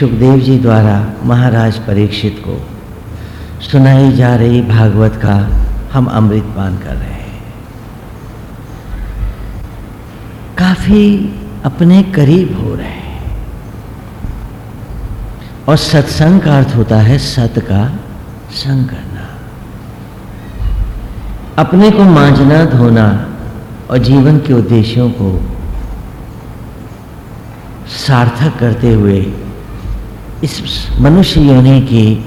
सुखदेव जी द्वारा महाराज परीक्षित को सुनाई जा रही भागवत का हम अमृत पान कर रहे हैं। काफ़ी अपने करीब हो रहे हैं। और सत्संग का अर्थ होता है सत का संग करना। अपने को मांझना, धोना और जीवन के उद्देश्यों को सार्थक करते हुए इस मनुष्य योनि की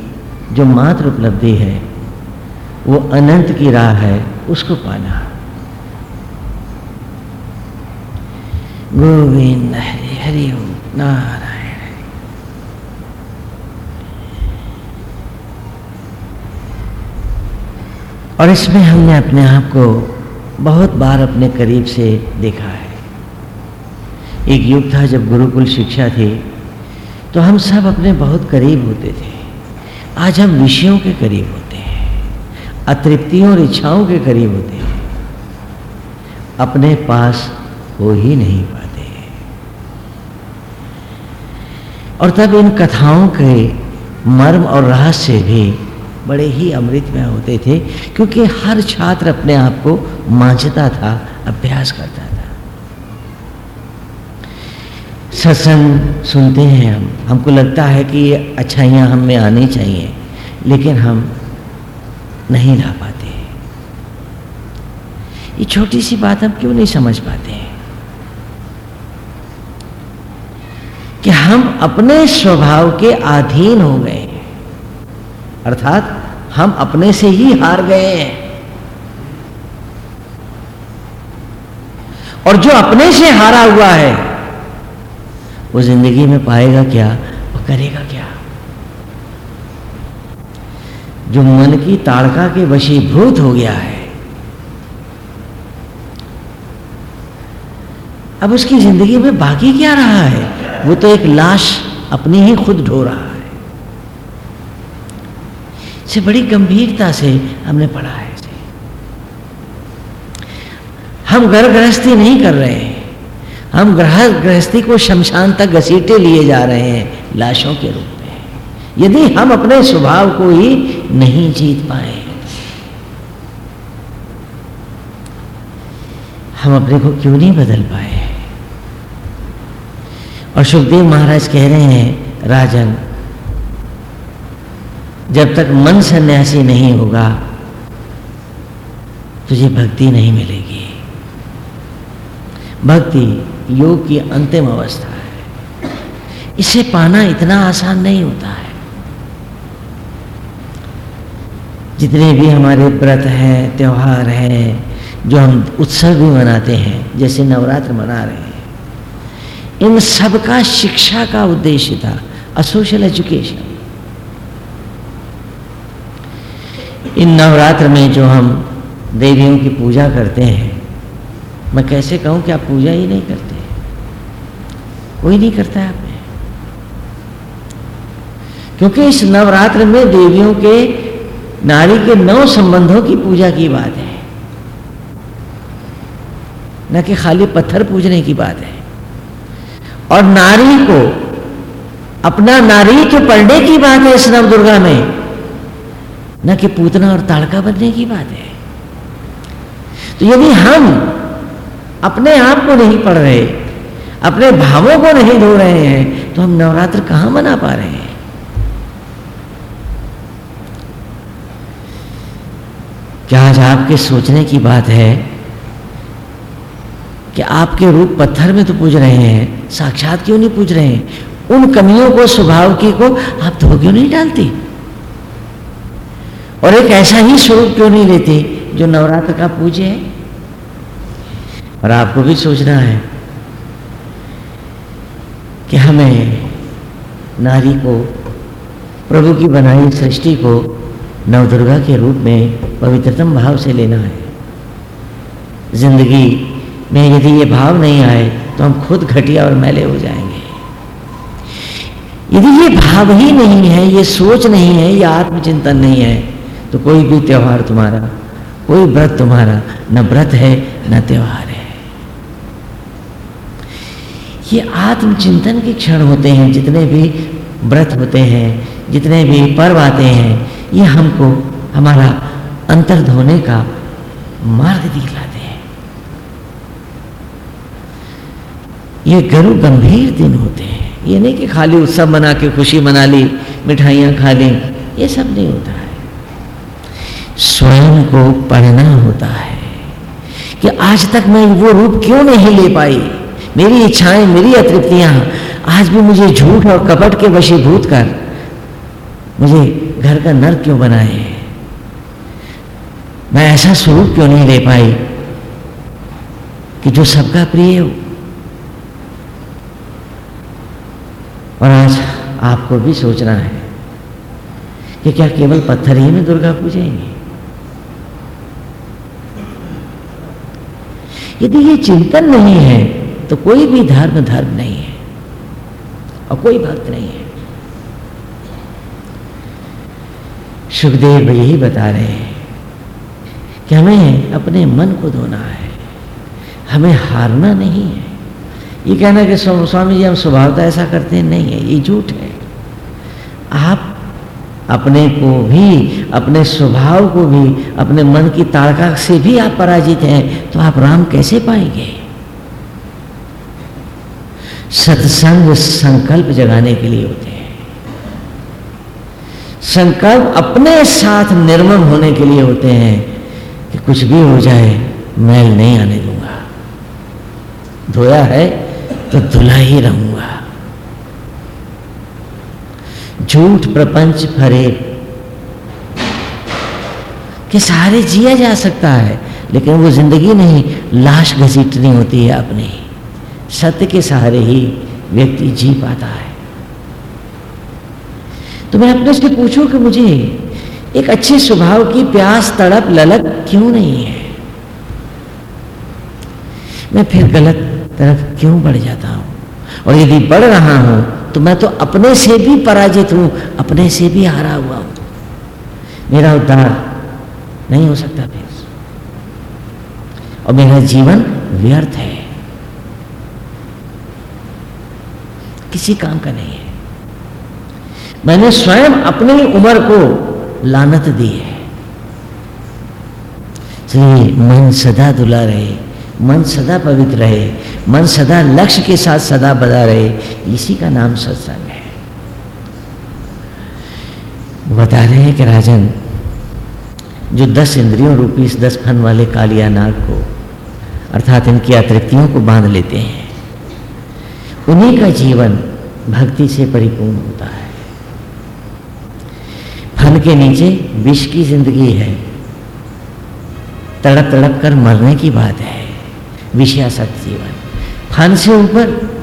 जो मात्र उपलब्धि है, वो अनंत की राह है, उसको पाना। गोविंद हरि हरि ओम, नारायण और इसमें हमने अपने आप को बहुत बार अपने करीब से देखा है। एक युग था जब गुरुकुल शिक्षा थी तो हम सब अपने बहुत करीब होते थे। आज हम विषयों के करीब होते हैं, अतृप्तियों और इच्छाओं के करीब होते हैं। अपने पास हो ही नहीं पाते। और तब इन कथाओं के मर्म और रहस्य भी बड़े ही अमृतमय होते थे, क्योंकि हर छात्र अपने आप को मांझता था, अभ्यास करता था। सत्संग सुनते हैं हम। हमको लगता है कि ये अच्छाइयाँ हम में आनी चाहिए, लेकिन हम नहीं ला पाते ये छोटी सी बात हम क्यों नहीं समझ पाते हैं? कि हम अपने स्वभाव के अधीन हो गए हैं। अर्थात हम अपने से ही हार गए हैं। और जो अपने से हारा हुआ है वो ज़िंदगी में पाएगा क्या वो करेगा क्या? जो मन की ताड़का के वशीभूत हो गया है, अब उसकी ज़िंदगी में बाकी क्या रहा है? वो तो एक लाश अपनी ही खुद ढो रहा है। से बड़ी गंभीरता से हमने पढ़ा है। हम घर गृहस्थी नहीं कर रहे हैं। हम ग्रह गृहस्थी को शमशान तक घसीटे लिए जा रहे हैं, लाशों के रूप में। यदि हम अपने स्वभाव को ही नहीं जीत पाए, हम अपने को क्यों नहीं बदल पाए? और सुखदेव महाराज कह रहे हैं, राजन, जब तक मन सन्यासी नहीं होगा, तुझे भक्ति नहीं मिलेगी। भक्ति योग की अंतिम अवस्था है। इसे पाना इतना आसान नहीं होता है। जितने भी हमारे व्रत हैं, त्यौहार हैं, जो हम उत्सव भी मनाते हैं, जैसे नवरात्र मना रहे हैं, इन सब का शिक्षा का उद्देश्य था a social education in Navratra में जो हम देवियों की पूजा करते हैं, मैं कैसे कहूँ कि आप पूजा ही नहीं करते? कोई नहीं करता आप में क्योंकि इस नवरात्र में देवियों के, नारी के नौ संबंधों की पूजा की बात है। न कि खाली पत्थर पूजने की बात है। और नारी को, अपना नारी के पढ़ने की बात है इस नव दुर्गा में। न कि पूतना और ताड़का बनने की बात है। तो यदि हम अपने आप को नहीं पढ़ रहे अपने भावों को नहीं धो रहे हैं तो हम नवरात्र कहाँ मना पा रहे हैं? क्या आज आपके सोचने की बात है कि आपके रूप पत्थर में तो पूज रहे हैं, साक्षात क्यों नहीं पूज रहे हैं? उन कमियों को, स्वभाव की को आप धो क्यों नहीं डालती? और एक ऐसा ही स्वरूप क्यों नहीं लेते जो नवरात्र का पूज्य है? और आपको भी सोचना है कि हमें नारी को, प्रभु की बनाई सृष्टि को नवदुर्गा के रूप में पवित्रतम भाव से लेना है। ज़िंदगी में यदि ये भाव नहीं आए तो हम खुद घटिया और मैले हो जाएँगे। यदि ये भाव ही नहीं है, ये सोच नहीं है, ये आत्मचिंतन नहीं है तो कोई भी त्यौहार तुम्हारा, कोई व्रत तुम्हारा, न व्रत है, न त्यौहार है। ये आत्मचिंतन के क्षण होते हैं, जितने भी व्रत होते हैं, जितने भी पर्व आते हैं, ये हमको, हमारा अंतर धोने का मार्ग दिखलाते हैं। ये गुरु गंभीर दिन होते हैं। ये नहीं कि खाली उत्सव मना के, खुशी मना ली, मिठाइयाँ खा ली, ये सब नहीं होता है। स्वयं को पढ़ना होता है कि आज तक मैं वो रूप क्यों नहीं ले पाई? मेरी इच्छाएँ, मेरी अतृप्तियाँ, आज भी मुझे झूठ और कपट के वशीभूत कर मुझे घर का नर क्यों बनाए? मैं ऐसा स्वरूप क्यों नहीं ले पाई कि जो सबका प्रिय हो? और आज आपको भी सोचना है कि क्या केवल पत्थर ही में दुर्गा पूजेंगे? यदि ये चिंतन नहीं है तो कोई भी धर्म धर्म नहीं है और कोई भक्त नहीं है। सुखदेव यही बता रहे हैं कि हमें अपने मन को धोना है। हमें हारना नहीं है। ये कहना कि स्वामी जी, हम स्वभावता ऐसा करते हैं, नहीं है, ये झूठ है। आप अपने को भी, अपने स्वभाव को भी, अपने मन की ताड़का से भी आप पराजित हैं तो आप राम कैसे पाएँगे? सत्संग संकल्प जगाने के लिए होते हैं। संकल्प अपने साथ निर्मम होने के लिए होते हैं कि कुछ भी हो जाए, मैल नहीं आने दूँगा। धोया है तो धुला ही रहूँगा। झूठ प्रपंच फरे। के सहारे जिया जा सकता है, लेकिन वो ज़िंदगी नहीं, लाश घसीटनी होती है अपनी। सत्य के सहारे ही व्यक्ति जी पाता है। तो मैं अपने से पूछूँ कि मुझे एक अच्छे स्वभाव की प्यास, तड़प, ललक क्यों नहीं है? मैं फिर गलत तरफ़ क्यों बढ़ जाता हूँ? और यदि बढ़ रहा हूँ तो मैं तो अपने से भी पराजित हूँ, अपने से भी हारा हुआ हूँ। मेरा उद्धार नहीं हो सकता, फिर। और मेरा जीवन व्यर्थ है। किसी काम का नहीं है। मैंने स्वयं अपनी उम्र को लानत दी है। इसलिए मन सदा दुला रहे, मन सदा पवित्र रहे, मन सदा लक्ष्य के साथ सदा बदा रहे, इसी का नाम सत्संग है। बता रहे हैं कि राजन, जो दस इंद्रियों रूपी इस दस फन वाले कालिया नाग को, अर्थात इनकी अतृप्तियों को बाँध लेते हैं उन्हीं का जीवन भक्ति से परिपूर्ण होता है। फन के नीचे विष की ज़िंदगी है। तड़प तड़प कर मरने की बात है। विषयासक्त जीवन। फन से ऊपर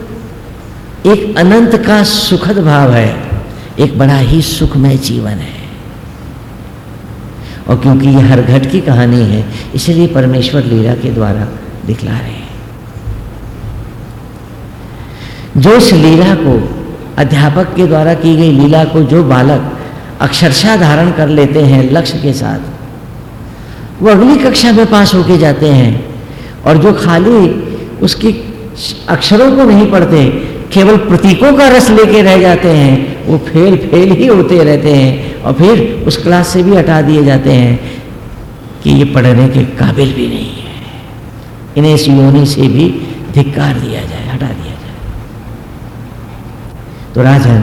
एक अनंत का सुखद भाव है। एक बड़ा ही सुखमय जीवन है। और क्योंकि यह हर घट की कहानी है, इसलिए परमेश्वर लीला के द्वारा दिखला रहे हैं। जो इस लीला को, अध्यापक के द्वारा की गई लीला को जो बालक अक्षरशा धारण कर लेते हैं लक्ष्य के साथ, वो अगली कक्षा में पास होके जाते हैं और जो खाली उसकी अक्षरों को नहीं पढ़ते, केवल प्रतीकों का रस लेके रह जाते हैं, वो फेल फेल ही होते रहते हैं और फिर उस क्लास से भी हटा दिए जाते हैं कि ये पढ़ने के काबिल भी नहीं है। इन्हें इस योनि से भी धिक्कार दिया जाए, हटा दिया तो राजन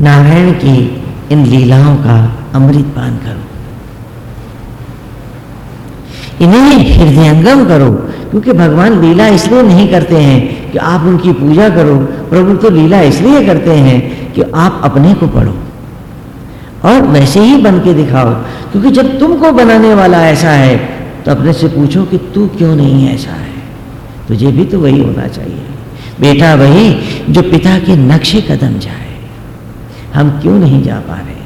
नारायण की इन लीलाओं का अमृत पान करो। इन्हें हृदयंगम करो, क्योंकि भगवान लीला इसलिए नहीं करते हैं कि आप उनकी पूजा करो, प्रभु तो लीला इसलिए करते हैं कि आप अपने को पढ़ो। और वैसे ही बन के दिखाओ, क्योंकि जब तुमको बनाने वाला ऐसा है तो अपने से पूछो कि तू क्यों नहीं ऐसा है? तुझे भी तो वही होना चाहिए। बेटा वही जो पिता के नक्शे कदम जाए। हम क्यों नहीं जा पा रहे?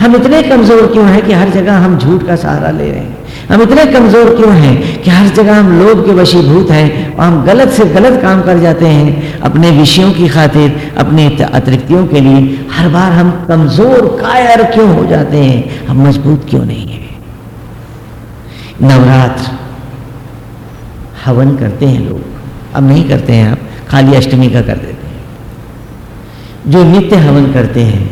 हम इतने कमज़ोर क्यों हैं कि हर जगह हम झूठ का सहारा ले रहे हैं? हम इतने कमज़ोर क्यों हैं कि हर जगह हम लोभ के वशीभूत हैं और हम गलत से गलत काम कर जाते हैं? अपने विषयों की खातिर, अपने अतिरिक्तियों के लिए हर बार हम कमज़ोर, कायर क्यों हो जाते हैं? हम मज़बूत क्यों नहीं है? नवरात्र हवन करते हैं लोग। अब नहीं करते हैं आप। खाली अष्टमी का कर देते हैं। जो नित्य हवन करते हैं,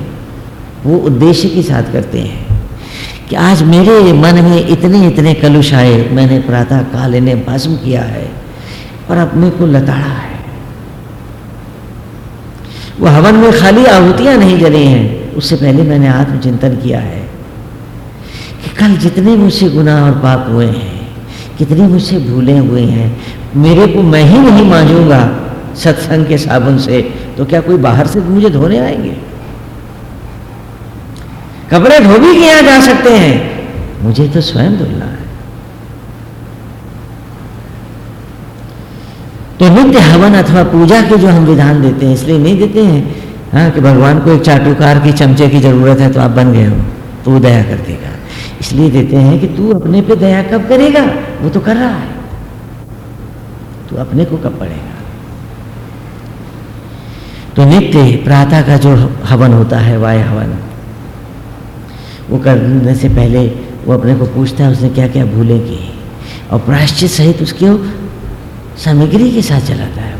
वो उद्देश्य के साथ करते हैं कि आज मेरे मन में इतने इतने कलुष आए, मैंने प्रातः काल इन्हें भस्म किया है और अपने को लताड़ा है। वो हवन में खाली आहुतियाँ नहीं जली हैं, उससे पहले मैंने आत्मचिंतन किया है कि कल जितने मुझसे गुनाह और पाप हुए हैं, कितनी मुझसे भूले हुए हैं, मेरे को मैं ही नहीं मांझूँगा सत्संग के साबुन से तो क्या कोई बाहर से मुझे धोने आएँगे? कपड़े धोबी किया जा सकते हैं। मुझे तो स्वयं धुलना है। तो नित्य हवन अथवा पूजा के जो हम विधान देते हैं, इसलिए नहीं देते हैं। हाँ कि भगवान को एक चाटुकार की, चमचे की ज़रूरत है तो आप बन गए हो। तो वो दया कर देगा इसलिए देते हैं कि तू अपने पे दया कब करेगा? वो तो कर रहा है। तू अपने को कब पड़ेगा तो नित्य प्रातः का जो हवन होता है, वाय हवन, वो करने से पहले वो अपने को पूछता है, उसने क्या क्या भूले की और प्रायश्चित सहित उसकी सामग्री के साथ चलाता है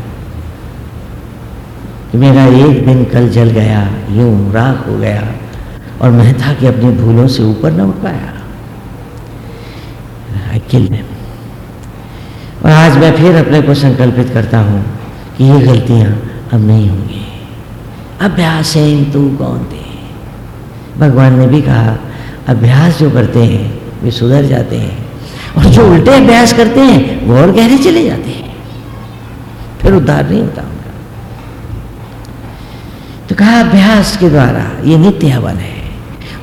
कि मेरा एक दिन कल जल गया, यूँ राख हो गया, और मैं था कि अपनी भूलों से ऊपर न उठ पाया। और आज मैं फिर अपने को संकल्पित करता हूँ कि ये गलतियाँ अब नहीं होंगी। अभ्यास है तू कौन थे? भगवान ने भी कहा, अभ्यास जो करते हैं, वे सुधर जाते हैं। और जो उल्टे अभ्यास करते हैं, वो और गहरे चले जाते हैं। फिर उद्धार नहीं होता उनका। तो कहा, अभ्यास के द्वारा ये नित्य हवन है।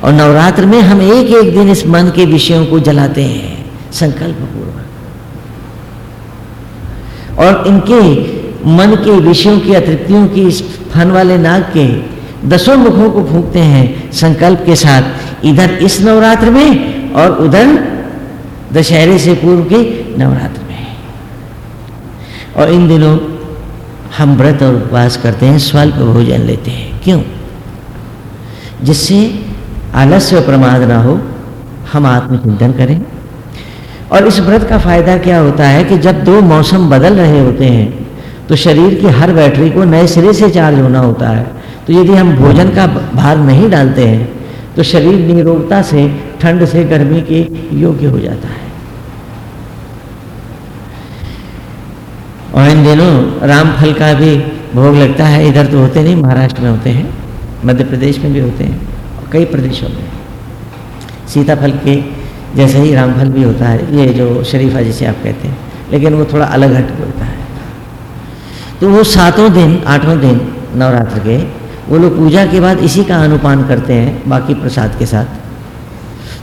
और नवरात्र में हम एक एक दिन इस मन के विषयों को जलाते हैं संकल्प पूर्वक और इनके मन के विषयों की, अतृप्तियों की, इस फन वाले नाग के दसों मुखों को फूकते हैं संकल्प के साथ। इधर इस नवरात्र में और उधर दशहरे से पूर्व के नवरात्र में। और इन दिनों हम व्रत और उपवास करते हैं, स्वल्प भोजन लेते हैं। क्यों? जिससे आलस्य प्रमाद ना हो, हम आत्मचिंतन करें। और इस व्रत का फ़ायदा क्या होता है कि जब दो मौसम बदल रहे होते हैं तो शरीर की हर बैटरी को नए सिरे से चार्ज होना होता है। तो यदि हम भोजन का भार नहीं डालते हैं तो शरीर निरोगता से, ठंड से, गर्मी के योग्य हो जाता है। और इन दिनों राम फल का भी भोग लगता है। इधर तो होते नहीं, महाराष्ट्र में होते हैं मध्य प्रदेश में भी होते हैं और कई प्रदेशों में। सीताफल के जैसे ही रामफल भी होता है, ये जो शरीफा जिसे आप कहते हैं, लेकिन वो थोड़ा अलग हट है तो वो सातों दिन आठों दिन नवरात्र के वो लोग पूजा के बाद इसी का अनुपान करते हैं, बाकी प्रसाद के साथ।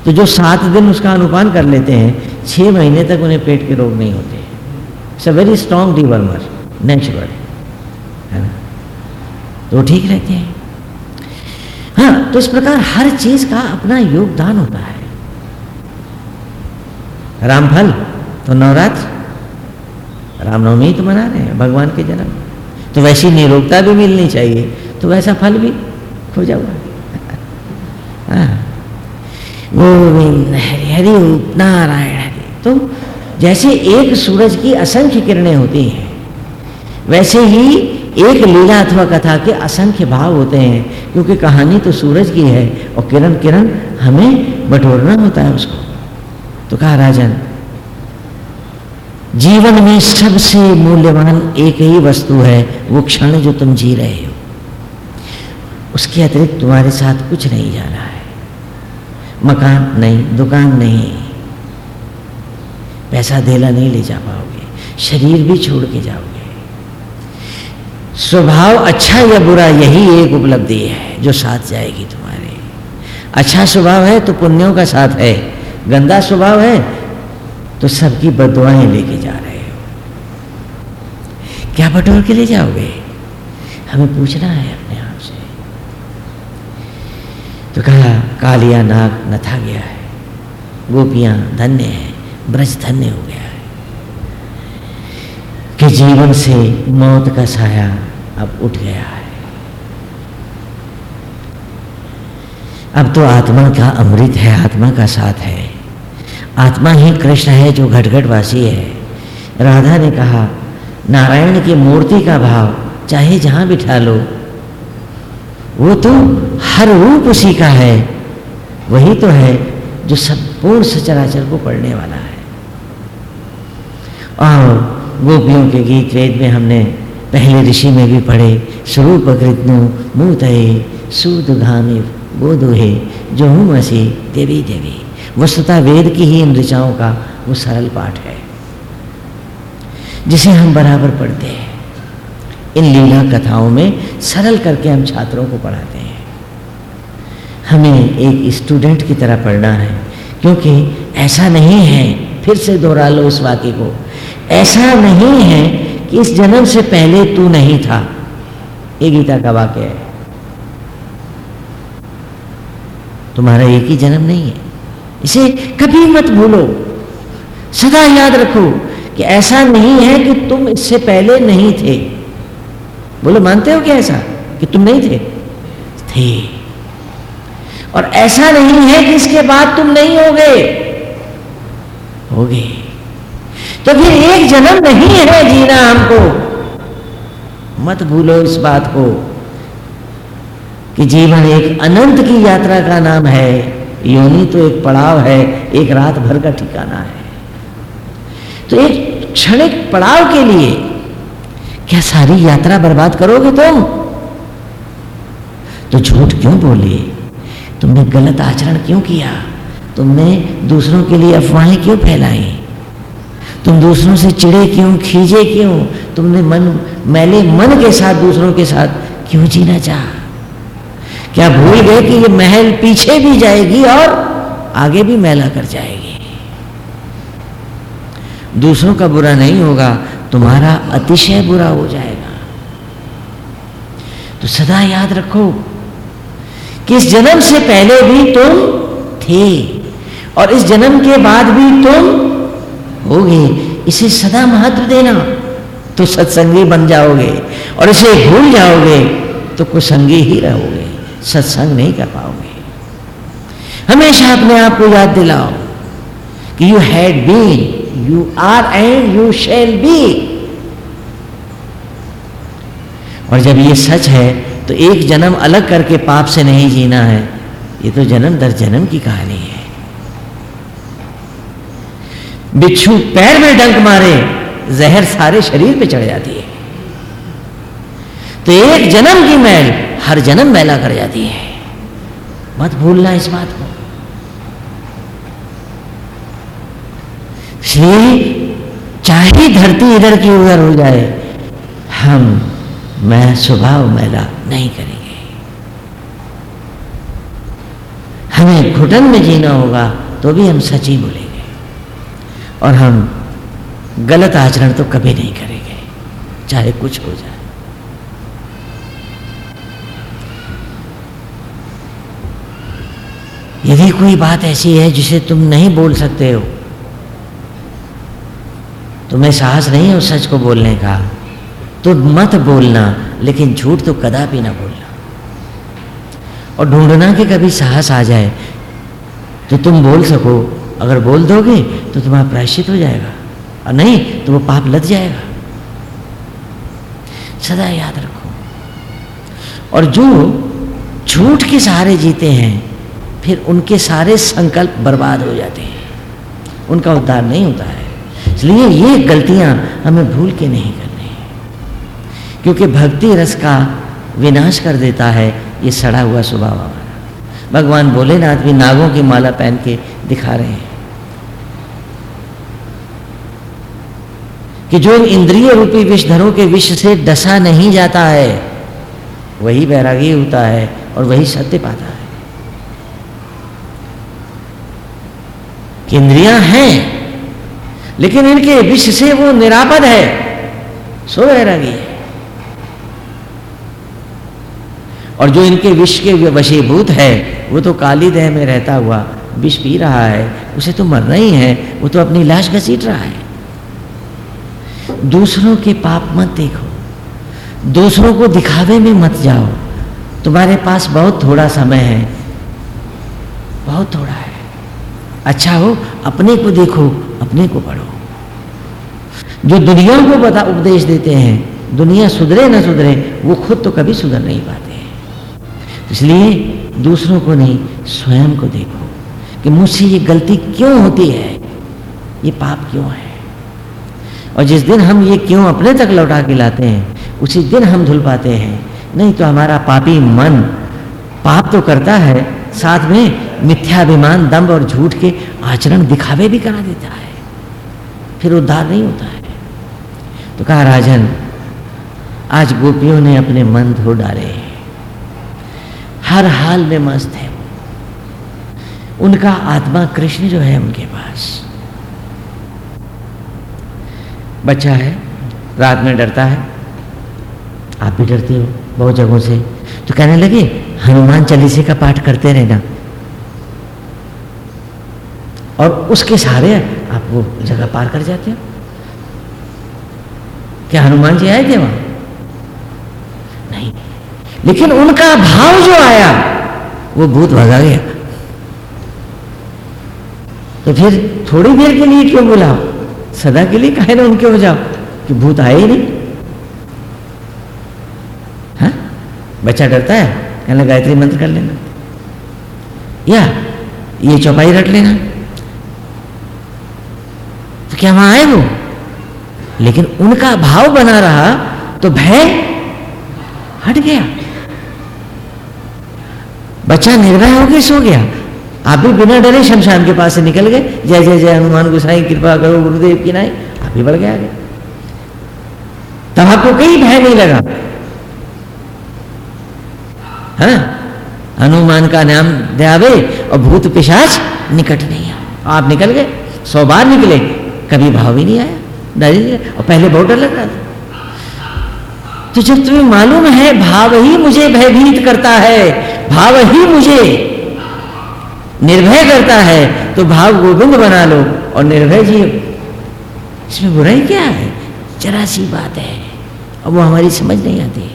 तो जो सात दिन उसका अनुपान कर लेते हैं छः महीने तक उन्हें पेट के रोग नहीं होते it's a very strong dewormer natural है ना? तो ठीक रहते हैं। हाँ तो इस प्रकार हर चीज़ का अपना योगदान होता है। रामफल तो नवरात्र रामनवमी तो मना रहे हैं, भगवान के जन्म। तो वैसी निरोगता भी मिलनी चाहिए तो वैसा फल भी खोजा हुआ हाँ। गोविंद हरि हरि नारायण हरि। तो जैसे एक सूरज की असंख्य किरणें होती हैं, वैसे ही एक लीला अथवा कथा के असंख्य भाव होते हैं, क्योंकि कहानी तो सूरज की है और किरण किरण हमें बटोरना होता है उसको। तो कहा, राजन जीवन में सबसे मूल्यवान एक ही वस्तु है, वो क्षण जो तुम जी रहे हो। उसके अतिरिक्त तुम्हारे साथ कुछ नहीं जाना है। मकान नहीं, दुकान नहीं। पैसा धेला नहीं ले जा पाओगे, शरीर भी छोड़ के जाओगे। स्वभाव अच्छा या बुरा, यही एक उपलब्धि है जो साथ जाएगी तुम्हारे। अच्छा स्वभाव है तो पुण्यों का साथ है, गंदा स्वभाव है तो सबकी बदुआएँ लेके क्या बटोर के ले जाओगे? हमें पूछना है अपने आप से। तो कहा, कालिया नाग नथा गया है। गोपियाँ धन्य है, ब्रज धन्य हो गया है। कि जीवन से मौत का साया अब उठ गया है। अब तो आत्मा का अमृत है, आत्मा का साथ है। आत्मा ही कृष्ण है जो घटघटवासी है। राधा ने कहा नारायण की मूर्ति का भाव, चाहे जहाँ बिठा लो। वो तो हर रूप उसी का है। वही तो है जो संपूर्ण सचराचर को पढ़ने वाला है। और गोपियों के गीत वेद में हमने पहले ऋषि में भी पढ़े स्वरूप कृतनु मूत सूद घामी बोधु है जो हूँ मसी देवी देवी। वस्तुता वेद की ही इन ऋचाओं का वो सरल पाठ है। जिसे हम बराबर पढ़ते हैं। इन लीला कथाओं में सरल करके हम छात्रों को पढ़ाते हैं। हमें एक स्टूडेंट की तरह पढ़ना है, क्योंकि ऐसा नहीं है, फिर से दोहरा लो उस वाक्य को, ऐसा नहीं है कि इस जन्म से पहले तू नहीं था। ये गीता का वाक्य है। तुम्हारा एक ही जन्म नहीं है। इसे कभी मत भूलो। सदा याद रखो। कि ऐसा नहीं है कि तुम इससे पहले नहीं थे। बोलो, मानते हो क्या ऐसा? कि तुम नहीं थे? थे। और ऐसा नहीं है कि इसके बाद तुम नहीं हो गए हो गए तो फिर एक जन्म नहीं है जीना हमको। मत भूलो इस बात को कि जीवन एक अनंत की यात्रा का नाम है। योनि तो एक पड़ाव है, एक रात भर का ठिकाना है। तो एक क्षणिक पड़ाव के लिए क्या सारी यात्रा बर्बाद करोगे तुम? तो झूठ क्यों बोले? तुमने गलत आचरण क्यों किया? तुमने दूसरों के लिए अफवाहें क्यों फैलाई? तुम दूसरों से चिड़े क्यों? खींचे क्यों? तुमने मन, मैले मन के साथ दूसरों के साथ क्यों जीना चाह? क्या भूल गए कि ये महल पीछे भी जाएगी और आगे भी मैला कर जाएगी? दूसरों का बुरा नहीं होगा, तुम्हारा अतिशय बुरा हो जाएगा। तो सदा याद रखो कि इस जन्म से पहले भी तुम थे और इस जन्म के बाद भी तुम होगे। इसे सदा महत्व देना तो सत्संगी बन जाओगे और इसे भूल जाओगे तो कुसंगी ही रहोगे, सत्संग नहीं कर पाओगे। हमेशा अपने आप को याद दिलाओ कि you had been you are and you shall be और जब ये सच है तो एक जन्म अलग करके पाप से नहीं जीना है। ये तो जन्म दर जन्म की कहानी है। बिच्छू पैर में डंक मारे, जहर सारे शरीर पे चढ़ जाती है। तो एक जन्म की मैल हर जन्म मैला कर जाती है। मत भूलना इस बात को। इसलिए चाहे धरती इधर की उधर हो जाए, हम, मैं, स्वभाव मैला नहीं करेंगे। हमें घुटन में जीना होगा तो भी हम सच ही बोलेंगे। और हम गलत आचरण तो कभी नहीं करेंगे, चाहे कुछ हो जाए। यदि कोई बात ऐसी है जिसे तुम नहीं बोल सकते हो तुम्हें साहस नहीं है उस सच को बोलने का। तो मत बोलना, लेकिन झूठ तो कदापि ना बोलना। और ढूंढना कि कभी साहस आ जाए तो तुम बोल सको। अगर बोल दोगे तो तुम्हारा प्रायश्चित हो जाएगा। और नहीं तो वो पाप लद जाएगा। सदा याद रखो। और जो झूठ के सहारे जीते हैं, फिर उनके सारे संकल्प बर्बाद हो जाते हैं। उनका उद्धार नहीं होता है। इसलिए ये गलतियाँ हमें भूल के नहीं करनी। है क्योंकि भक्ति रस का विनाश कर देता है, ये सड़ा हुआ स्वभाव हमारा। भगवान भोलेनाथ भी नागों की माला पहन के दिखा रहे हैं कि जो इंद्रिय रूपी विषधरों के विष से डसा नहीं जाता है, वही बैरागी होता है और वही सत्य पाता है। इंद्रियाँ हैं लेकिन इनके विष से वो निरापद है। सो वैरागी है। और जो इनके विष के वशीभूत है, वो तो काली देह में रहता हुआ विष पी रहा है। उसे तो मरना ही है। वो तो अपनी लाश घसीट रहा है। दूसरों के पाप मत देखो। दूसरों को दिखावे में मत जाओ। तुम्हारे पास बहुत थोड़ा समय है। बहुत थोड़ा है। अच्छा हो, अपने को देखो। अपने को पढ़ो। जो दुनिया को बता उपदेश देते हैं, दुनिया सुधरे ना सुधरे, वो खुद तो कभी सुधर नहीं पाते इसलिए दूसरों को नहीं, स्वयं को देखो कि मुझसे ये गलती क्यों होती है? ये पाप क्यों है? और जिस दिन हम ये क्यों अपने तक लौटा के लाते हैं, उसी दिन हम धुल पाते हैं। नहीं तो हमारा पापी मन पाप तो करता है, साथ में मिथ्याभिमान दम्ब और झूठ के आचरण दिखावे भी करा देता है। फिर उद्धार नहीं होता है। तो कहा, राजन, आज गोपियों ने अपने मन धो डाले हर हाल में मस्त है उनका आत्मा कृष्ण जो है उनके पास। बच्चा है, रात में डरता है। आप भी डरते हो बहुत जगहों से। तो कहने लगे, हनुमान चालीसे का पाठ करते रहना। और उसके सहारे आप वो जगह पार कर जाते हो। क्या हनुमान जी आए थे वहाँ? नहीं। लेकिन उनका भाव जो आया, वो भूत भगा गया। तो फिर थोड़ी देर के लिए क्यों बुलाओ सदा के लिए कहे ना उनके हो जाओ, कि भूत आए ही नहीं। हा? बच्चा डरता है? कहना गायत्री मंत्र कर लेना। या, ये चौपाई रट लेना। तो क्या वहाँ आए वो? लेकिन उनका भाव बना रहा तो भय हट गया। बच्चा निर्भय हो गया सो गया। आप भी बिना डरे शमशान के पास से निकल गए। जय जय जय, हनुमान गोसाई, कृपा करो, गुरुदेव की नाई। आप भी बढ़ गए आगे। तब आपको कहीं भय नहीं लगा। है? हनुमान का नाम दयावे और भूत पिशाच निकट नहीं आ आप निकल गए, सौ बार निकले कभी भाव ही नहीं आया। ही और पहले बहुत डर लग रहा था। तो जब तुम्हें मालूम है, भाव ही मुझे भयभीत करता है, भाव ही मुझे निर्भय करता है तो भाव गोविंद बना लो और निर्भय जी इसमें बुराई क्या है? जरा सी बात है, और वो हमारी समझ नहीं आती।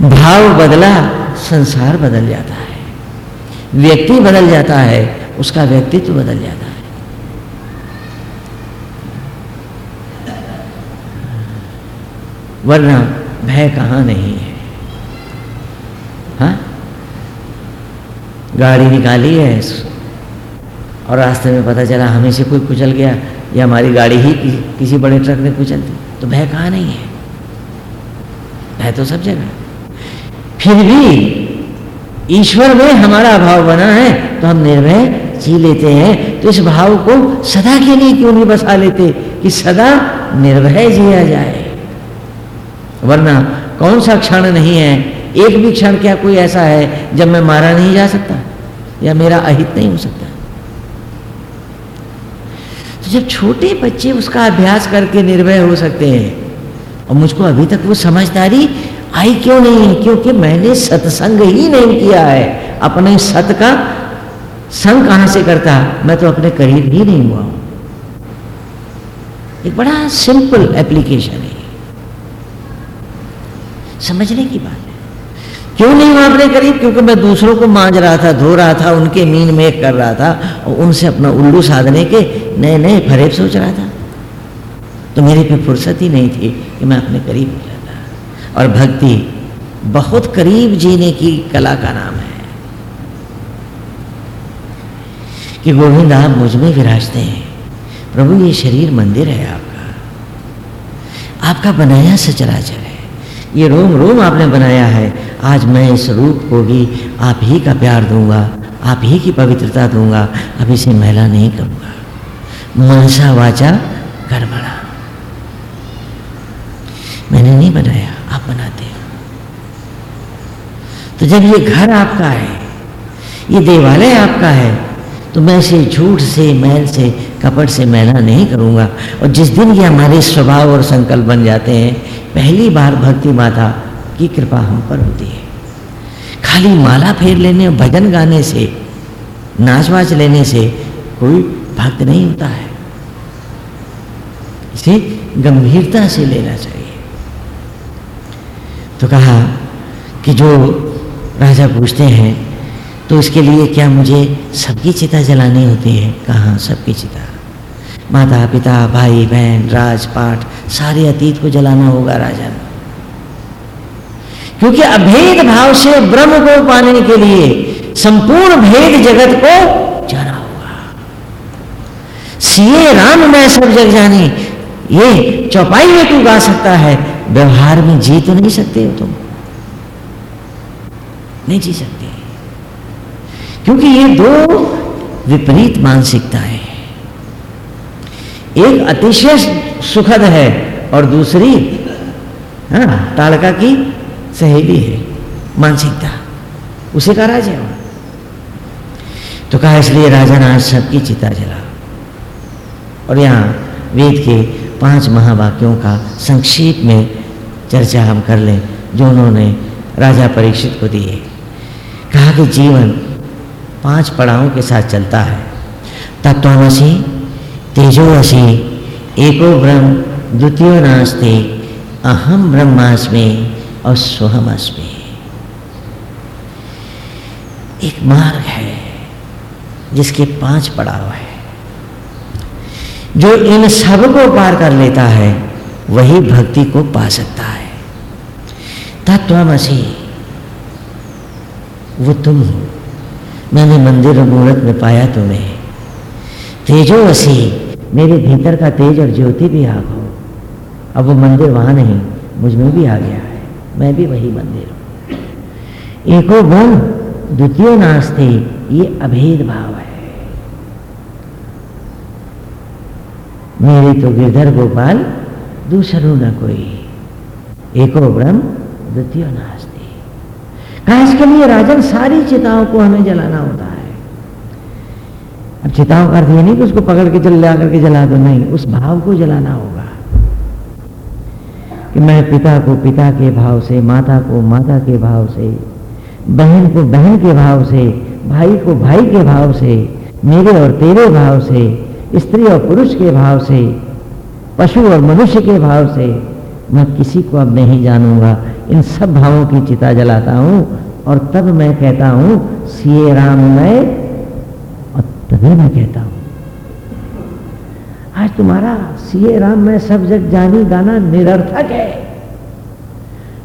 भाव बदला, संसार बदल जाता है। व्यक्ति बदल जाता है उसका व्यक्तित्व बदल जाता है। वरना भय कहाँ नहीं है। हा? गाड़ी निकाली है और रास्ते में पता चला हमें से कोई कुचल गया या हमारी गाड़ी ही कि, किसी बड़े ट्रक ने कुचल दी तो भय कहाँ नहीं है। भय तो सब जगह। फिर भी ईश्वर में हमारा अभाव बना है तो हम निर्भय जी लेते हैं तो इस भाव को सदा के लिए क्यों नहीं बसा लेते कि सदा निर्भय जिया जाए? वरना कौन सा क्षण नहीं है? एक भी क्षण क्या कोई ऐसा है जब मैं मारा नहीं जा सकता? या मेरा अहित नहीं हो सकता? तो जब छोटे बच्चे उसका अभ्यास करके निर्भय हो सकते हैं, और मुझको अभी तक वो समझदारी आई क्यों नहीं है? क्योंकि मैंने सत्संग ही नहीं किया है। अपने सत का संग कहाँ से करता? मैं तो अपने करीब ही नहीं हुआ हूँ। एक बड़ा सिंपल एप्लीकेशन है समझने की बात है। क्यों नहीं हुआ अपने करीब? क्योंकि मैं दूसरों को मांझ रहा था, धो रहा था, उनके मीन में कर रहा था, और उनसे अपना उल्लू साधने के नए नए फरेब सोच रहा था। तो मेरे पे फुर्सत ही नहीं थी कि मैं अपने करीब मिला था और भक्ति बहुत करीब जीने की कला का नाम है। कि गोविंद आप मुझमें विराजते हैं। प्रभु, ये शरीर मंदिर है आपका। आपका बनाया सचराचर है। ये रोम रोम आपने बनाया है। आज मैं इस रूप को भी आप ही का प्यार दूँगा, आप ही की पवित्रता दूँगा, अब इसे मैला नहीं करूँगा। मनसा वाचा गड़बड़ा मैंने नहीं बनाया, आप बनाते हो। तो जब ये घर आपका है, ये देवालय आपका है तो मैं इसे झूठ से, मैल से, कपट से मैला नहीं करूँगा। और जिस दिन ये हमारे स्वभाव और संकल्प बन जाते हैं, पहली बार भक्ति माता की कृपा हम पर होती है। खाली माला फेर लेने और भजन गाने से नाच वाच लेने से कोई भक्त नहीं होता है। इसे गंभीरता से लेना चाहिए। तो कहा कि जो राजा पूछते हैं तो इसके लिए क्या मुझे सबकी चिता जलानी होती है? कहाँ सबकी चिता? माता पिता भाई बहन राजपाट, सारे अतीत को जलाना होगा राजा। क्योंकि अभेद भाव से ब्रह्म को पाने के लिए संपूर्ण भेद जगत को जाना होगा। सीए राम मैं सब जग जाने, ये चौपाई में तू गा सकता है? व्यवहार में जी तो नहीं सकते हो तुम। नहीं जी सकते। क्योंकि ये दो विपरीत मानसिकता है। एक अतिशय सुखद है और दूसरी हाँ ताड़का की सहेली है, मानसिकता। उसे का राज है। तो कहा, इसलिए राजा ने आज सबकी चिता जला। और यहाँ वेद के पाँच महावाक्यों का संक्षेप में चर्चा हम कर लें, जो उन्होंने राजा परीक्षित को दिए। कहा कि जीवन पाँच पड़ावों के साथ चलता है। तत्वसी तेजोवसी, एको ब्रह्म, द्वितीय नास्ते, अहम ब्रह्मास्मि और स्वहमस्मि। एक मार्ग है जिसके पाँच पड़ाव है। जो इन सबको पार कर लेता है, वही भक्ति को पा सकता है। तत्वमसी वो तुम हो। मैंने मंदिर और मूर्त में पाया तुम्हें। तेजोवसी मेरे भीतर का तेज और ज्योति भी आप हो अब वो मंदिर वहाँ नहीं, मुझमें भी आ गया है। मैं भी वही मंदिर हूँ। एको गुण, द्वितीय नास्ते ये अभेद भाव है। मेरी तो गिरधर गोपाल, दूसरो न कोई। एको ब्रह्म द्वितीय नास्ते कहा इसके लिए राजन सारी चिताओं को हमें जलाना होता है। अब चिताओं का अर्थ ये नहीं कि उसको पकड़ के जल करके जला दो, नहीं, उस भाव को जलाना होगा। कि मैं पिता को पिता के भाव से, माता को माता के भाव से, बहन को बहन के भाव से, भाई को भाई के भाव से, मेरे और तेरे भाव से, स्त्री और पुरुष के भाव से, पशु और मनुष्य के भाव से मैं किसी को अब नहीं जानूँगा। इन सब भावों की चिता जलाता हूँ और तब मैं कहता हूँ सीए राम मैं, और तभी मैं कहता हूँ, आज तुम्हारा सीए राम मैं सब जग जानी गाना निरर्थक है।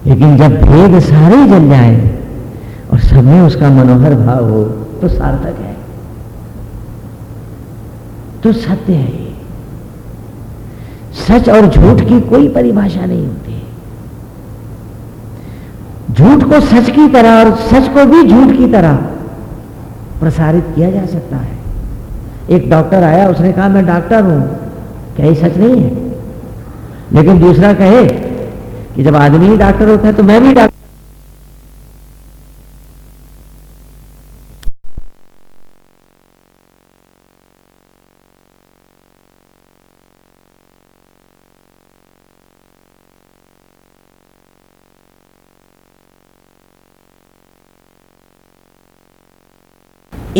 लेकिन जब भेद सारे जल जाए और सब में उसका मनोहर भाव हो तो सार्थक है। तो सत्य है। सच और झूठ की कोई परिभाषा नहीं होती। झूठ को सच की तरह और सच को भी झूठ की तरह प्रसारित किया जा सकता है। एक डॉक्टर आया, उसने कहा, मैं डॉक्टर हूँ। क्या ये सच नहीं है? लेकिन दूसरा कहे कि जब आदमी ही डॉक्टर होता है तो मैं भी डॉक्टर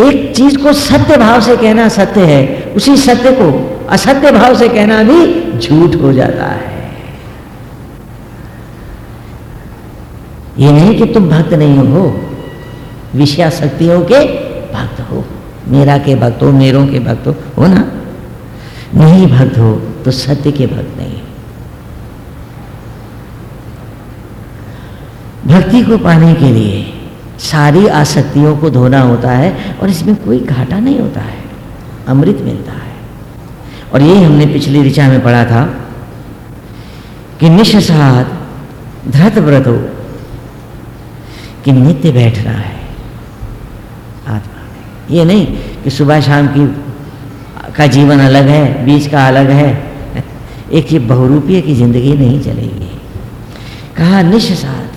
एक चीज़ को सत्य भाव से कहना सत्य है, उसी सत्य को असत्य भाव से कहना भी झूठ हो जाता है। ये नहीं कि तुम भक्त नहीं हो विषया शक्तियों के भक्त हो, मेरा के भक्त हो, मेरों के भक्त हो हो ना? नहीं भक्त हो तो सत्य के भक्त नहीं भक्ति को पाने के लिए सारी आसक्तियों को धोना होता है और इसमें कोई घाटा नहीं होता है। अमृत मिलता है। और यही हमने पिछली ऋचा में पढ़ा था कि निशाद धृत व्रत हो कि नित्य बैठना है आत्मा में। ये नहीं कि सुबह शाम की का जीवन अलग है, बीच का अलग है। एक ये बहुरूपीय की ज़िंदगी नहीं चलेगी। कहा निशाद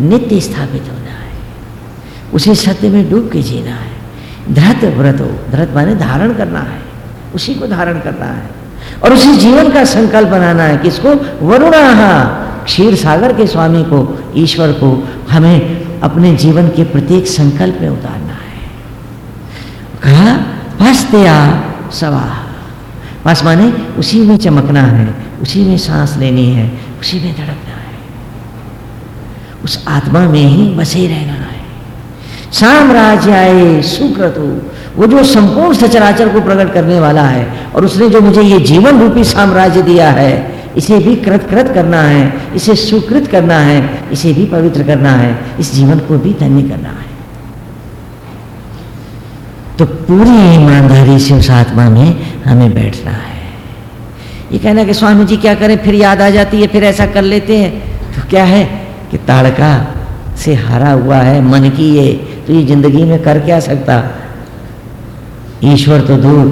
नित्य स्थापित होना उसी सत्य में डूब के जीना है। धृत व्रत हो धृत माने धारण करना है। उसी को धारण करना है। और उसी जीवन का संकल्प बनाना है किसको वरुणा क्षीर सागर के स्वामी को, ईश्वर को हमें अपने जीवन के प्रत्येक संकल्प में उतारना है। कहा पस्तया सवा पास माने, उसी में चमकना है, उसी में सांस लेनी है, उसी में धड़कना है। उस आत्मा में ही बसे रहना साम्राज्य आए सुक्रतु वो जो संपूर्ण सचराचर को प्रकट करने वाला है और उसने जो मुझे ये जीवन रूपी साम्राज्य दिया है, इसे भी कृत कृत करना है, इसे सुकृत करना है, इसे भी पवित्र करना है, इस जीवन को भी धन्य करना है। तो पूरी ईमानदारी से उस आत्मा में हमें बैठना है। ये कहना कि स्वामी जी क्या करें, फिर याद आ जाती है, फिर ऐसा कर लेते हैं। तो क्या है कि ताड़का से हारा हुआ है, मन की ये तो ये ज़िंदगी में कर क्या सकता? ईश्वर तो दूर,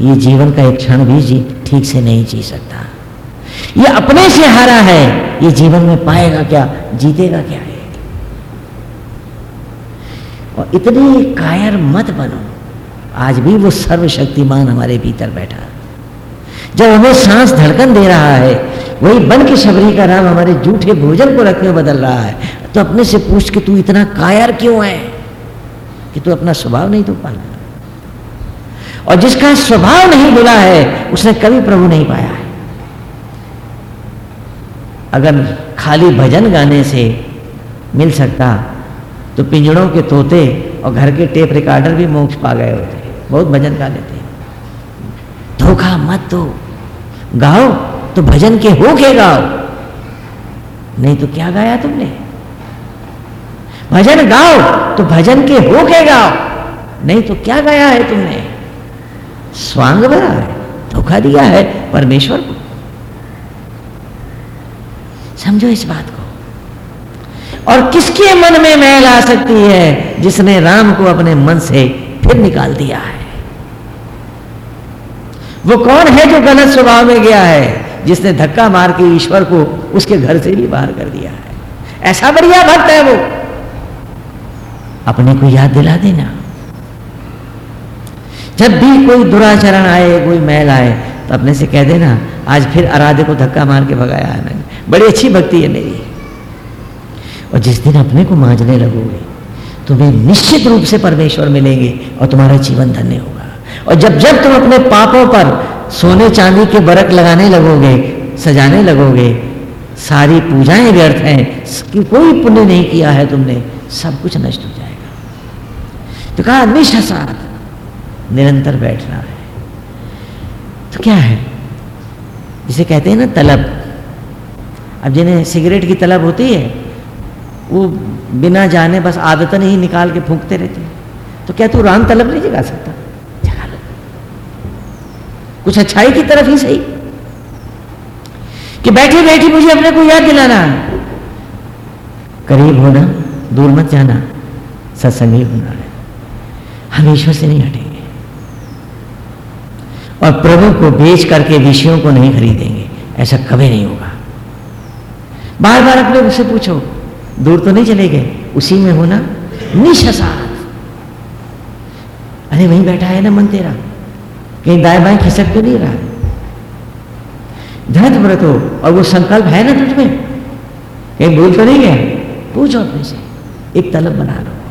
ये जीवन का एक क्षण भी जी, ठीक से नहीं जी सकता। ये अपने से हारा है, ये जीवन में पाएगा क्या, जीतेगा क्या है और इतनी कायर मत बनो। आज भी वो सर्वशक्तिमान हमारे भीतर बैठा। जब हमें सांस धड़कन दे रहा है, वही बन के शबरी का राम हमारे जूठे भोजन को रख में बदल रहा है तो अपने से पूछ के तू इतना कायर क्यों है? कि तू अपना स्वभाव नहीं तो पाना और जिसका स्वभाव नहीं मिला है, उसने कभी प्रभु नहीं पाया है। अगर खाली भजन गाने से मिल सकता तो पिंजड़ों के तोते और घर के टेप रिकॉर्डर भी मोक्ष पा गए होते। बहुत भजन गा लेते। हैं धोखा मत दो। गाओ तो भजन के हो के गाओ। नहीं तो क्या गाया तुमने? भजन गाओ तो भजन के हो के गाओ। नहीं तो क्या गाया है तुमने? स्वांग भरा है, धोखा दिया है परमेश्वर को। समझो इस बात को। और किसके मन में मैल आ सकती है जिसने राम को अपने मन से फिर निकाल दिया है? वो कौन है जो गलत स्वभाव में गया है, जिसने धक्का मार के ईश्वर को उसके घर से भी बाहर कर दिया है? ऐसा बढ़िया भक्त है वो। अपने को याद दिला देना। जब भी कोई दुराचरण आए, कोई मैल आए तो अपने से कह देना, आज फिर आराध्य को धक्का मार के भगाया है मैंने। बड़ी अच्छी भक्ति है मेरी। और जिस दिन अपने को मांझने लगोगे तुम्हें निश्चित रूप से परमेश्वर मिलेंगे और तुम्हारा जीवन धन्य होगा। और जब जब तुम अपने पापों पर सोने चांदी के बरक लगाने लगोगे, सजाने लगोगे, सारी पूजाएँ व्यर्थ हैं कोई पुण्य नहीं किया है तुमने, सब कुछ नष्ट हो जाएगा। तो कहा निष्ठसाद निरंतर बैठना है। तो क्या है? जिसे कहते हैं ना, तलब। अब जिन्हें सिगरेट की तलब होती है, वो बिना जाने बस आदतन ही निकाल के फूंकते रहते हैं। तो क्या तू राम तलब नहीं जगा सकता? कुछ अच्छाई की तरफ़ ही सही। कि बैठे बैठे मुझे अपने को याद दिलाना। करीब होना, दूर मत जाना, सत्संगी होना हम ईश्वर से नहीं हटेंगे। और प्रभु को बेच करके विषयों को नहीं खरीदेंगे। ऐसा कभी नहीं होगा। बार बार अपने उससे पूछो, दूर तो नहीं चले गए, उसी में होना निशसात अरे वहीं बैठा है ना मन तेरा। कहीं दाएँ बाएँ खिसक तो नहीं रहा। धृत व्रत हो, और वो संकल्प है ना तुझमें कहीं भूल तो नहीं गया पूछो अपने से। एक तलब बना लो।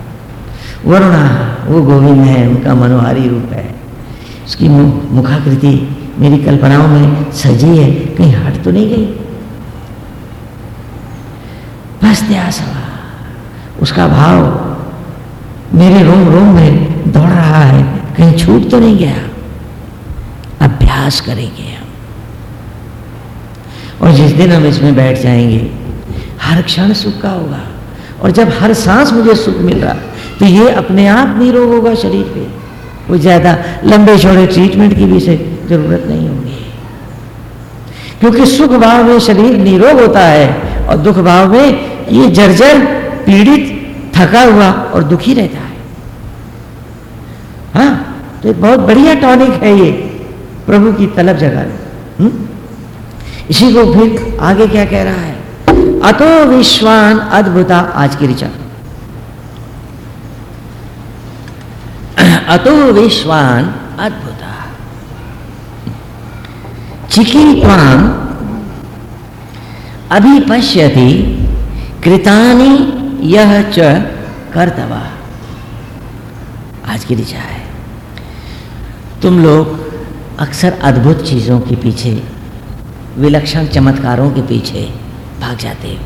वरुणा, वो गोविंद है, उनका मनोहारी रूप है। उसकी मुखाकृति मेरी कल्पनाओं में सजी है, कहीं हट तो नहीं गई। बस उसका भाव मेरे रोम रोम में दौड़ रहा है, कहीं छूट तो नहीं गया। अभ्यास करेंगे हम। और जिस दिन हम इसमें बैठ जाएँगे, हर क्षण सुख का होगा। और जब हर सांस मुझे सुख मिल रहा तो ये अपने आप निरोग होगा शरीर पे। कोई ज़्यादा लंबे चौड़े ट्रीटमेंट की भी से ज़रूरत नहीं होगी। क्योंकि सुख भाव में शरीर निरोग होता है और दुख भाव में ये जर्जर पीड़ित थका हुआ और दुखी रहता है। हाँ तो एक बहुत बढ़िया टॉनिक है ये, प्रभु की तलब जगा हम्म? इसी को फिर आगे क्या कह रहा है? अतो विश्वान अद्भुता, आज की ऋचा अतो विश्वान अद्भुत। चिकी ताम अभिपश्यति, कृतानि यह च कर्तवा आज की दिशा है। तुम लोग अक्सर अद्भुत चीज़ों के पीछे, विलक्षण चमत्कारों के पीछे भाग जाते हो।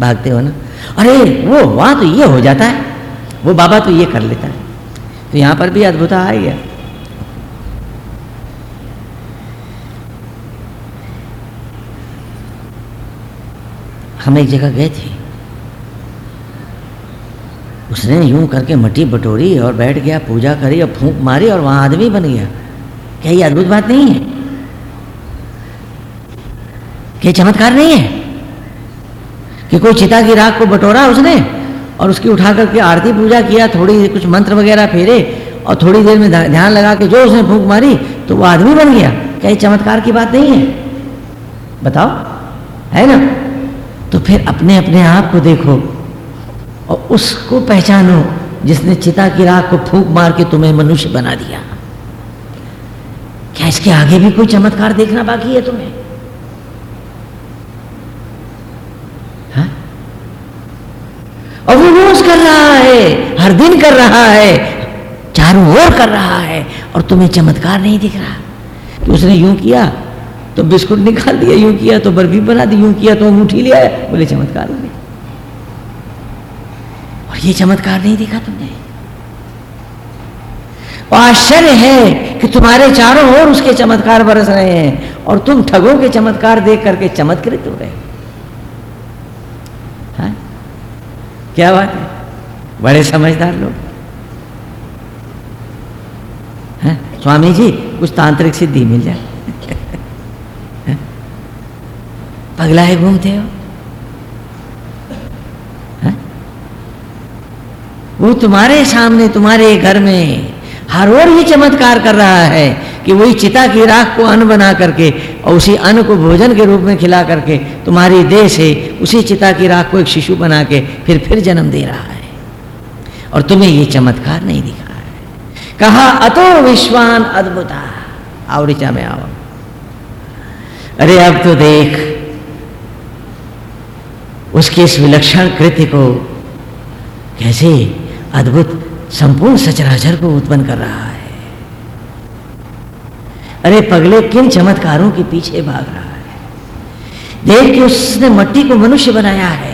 भागते हो ना? अरे, वो वहाँ तो ये हो जाता है। वो बाबा तो ये कर लेता है। तो यहाँ पर भी अद्भुत आ गया हम एक जगह गए थे। उसने यूँ करके मट्टी बटोरी और बैठ गया, पूजा करी और फूंक मारी और वहाँ आदमी बन गया। क्या ये अद्भुत बात नहीं है? क्या चमत्कार नहीं है? कि कोई चिता की राख को बटोरा उसने? और उसकी उठा करके आरती पूजा किया, थोड़ी कुछ मंत्र वगैरह फेरे और थोड़ी देर में ध्यान लगा के जो उसने फूक मारी तो वो आदमी बन गया। क्या ये चमत्कार की बात नहीं है? बताओ। है ना? तो फिर अपने अपने आप को देखो और उसको पहचानो जिसने चिता की राख को फूक मार के तुम्हें मनुष्य बना दिया। क्या इसके आगे भी कोई चमत्कार देखना बाकी है तुम्हें हा? और वो रोज कर रहा है हर दिन कर रहा है, चारों ओर कर रहा है, और तुम्हें चमत्कार नहीं दिख रहा। कि उसने यूँ किया तो बिस्कुट निकाल दिया, यूँ किया तो बर्फ़ी बना दी, यूँ किया तो अंगूठी लिया बोले, चमत्कार हो गया। और ये चमत्कार नहीं देखा तुमने। आश्चर्य है कि तुम्हारे चारों ओर उसके चमत्कार बरस रहे हैं, और तुम ठगों के चमत्कार देख करके चमत्कृत हो रहे हाँ? क्या बात है? बड़े समझदार लोग। हाँ? स्वामी जी कुछ तांत्रिक सिद्धि मिल जाए। पगलाए घूमते हो? वो तुम्हारे सामने, तुम्हारे घर में हर ओर ही चमत्कार कर रहा है कि वही चिता की राख को अन्न बना करके और उसी अन्न को भोजन के रूप में खिला करके तुम्हारी देह से उसी चिता की राख को एक शिशु बना के फिर फिर जन्म दे रहा है। और तुम्हें ये चमत्कार नहीं दिखा है। कहा, अतो विश्वान अद्भुता आओ ऋचा में आओ। अरे, अब तो देख, उसके इस विलक्षण कृत्य को कैसे अद्भुत, संपूर्ण सचराचर को उत्पन्न कर रहा है। अरे, पगले किन चमत्कारों के पीछे भाग रहा है। देख के उसने मट्टी को मनुष्य बनाया है।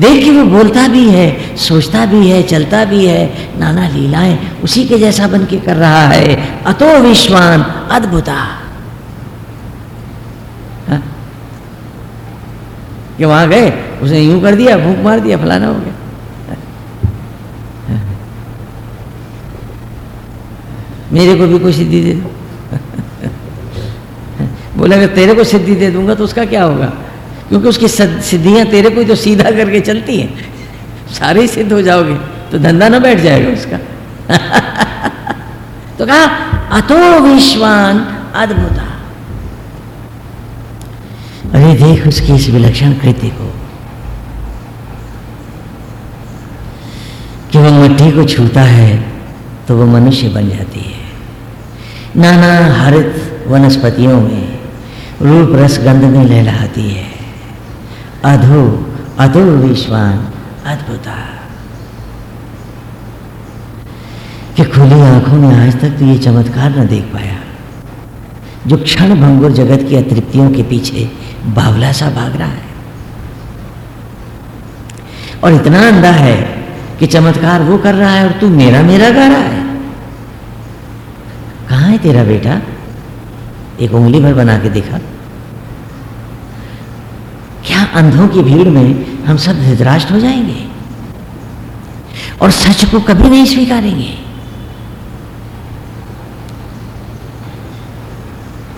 देख के वो बोलता भी है, सोचता भी है, चलता भी है, नाना लीलाएँ उसी के जैसा बन के कर रहा है। अतो विश्वान अद्भुता। हाँ? कि वहाँ गए उसने यूँ कर दिया भूख मार दिया, फलाना हो गया। मेरे को भी कोई सिद्धि दे दो। बोले, अगर तेरे को सिद्धि दे दूँगा तो उसका क्या होगा? क्योंकि उसकी सिद्धियाँ तेरे को तो सीधा करके चलती हैं। सारे सिद्ध हो जाओगे तो धंधा ना बैठ जाएगा उसका। तो कहा, अतो विश्वान अद्भुता। अरे देख उसकी इस विलक्षण कृति को। कि वह मट्टी को छूता है तो वह मनुष्य बन जाती है। नाना हरित वनस्पतियों में रूप रस गंध में लहलाती है। अधो अधो विश्वान, अद्भुता। कि खुली आँखों में आज तक तो ये चमत्कार न देख पाया। जो क्षण भंगुर जगत की अतृप्तियों के पीछे बावला सा भाग रहा है। और इतना अंधा है कि चमत्कार वो कर रहा है और तू मेरा मेरा गा रहा है। कहाँ है तेरा बेटा? एक उंगली भर बना के देखा। अंधों की भीड़ में हम सब धृतराष्ट्र हो जाएँगे। और सच को कभी नहीं स्वीकारेंगे।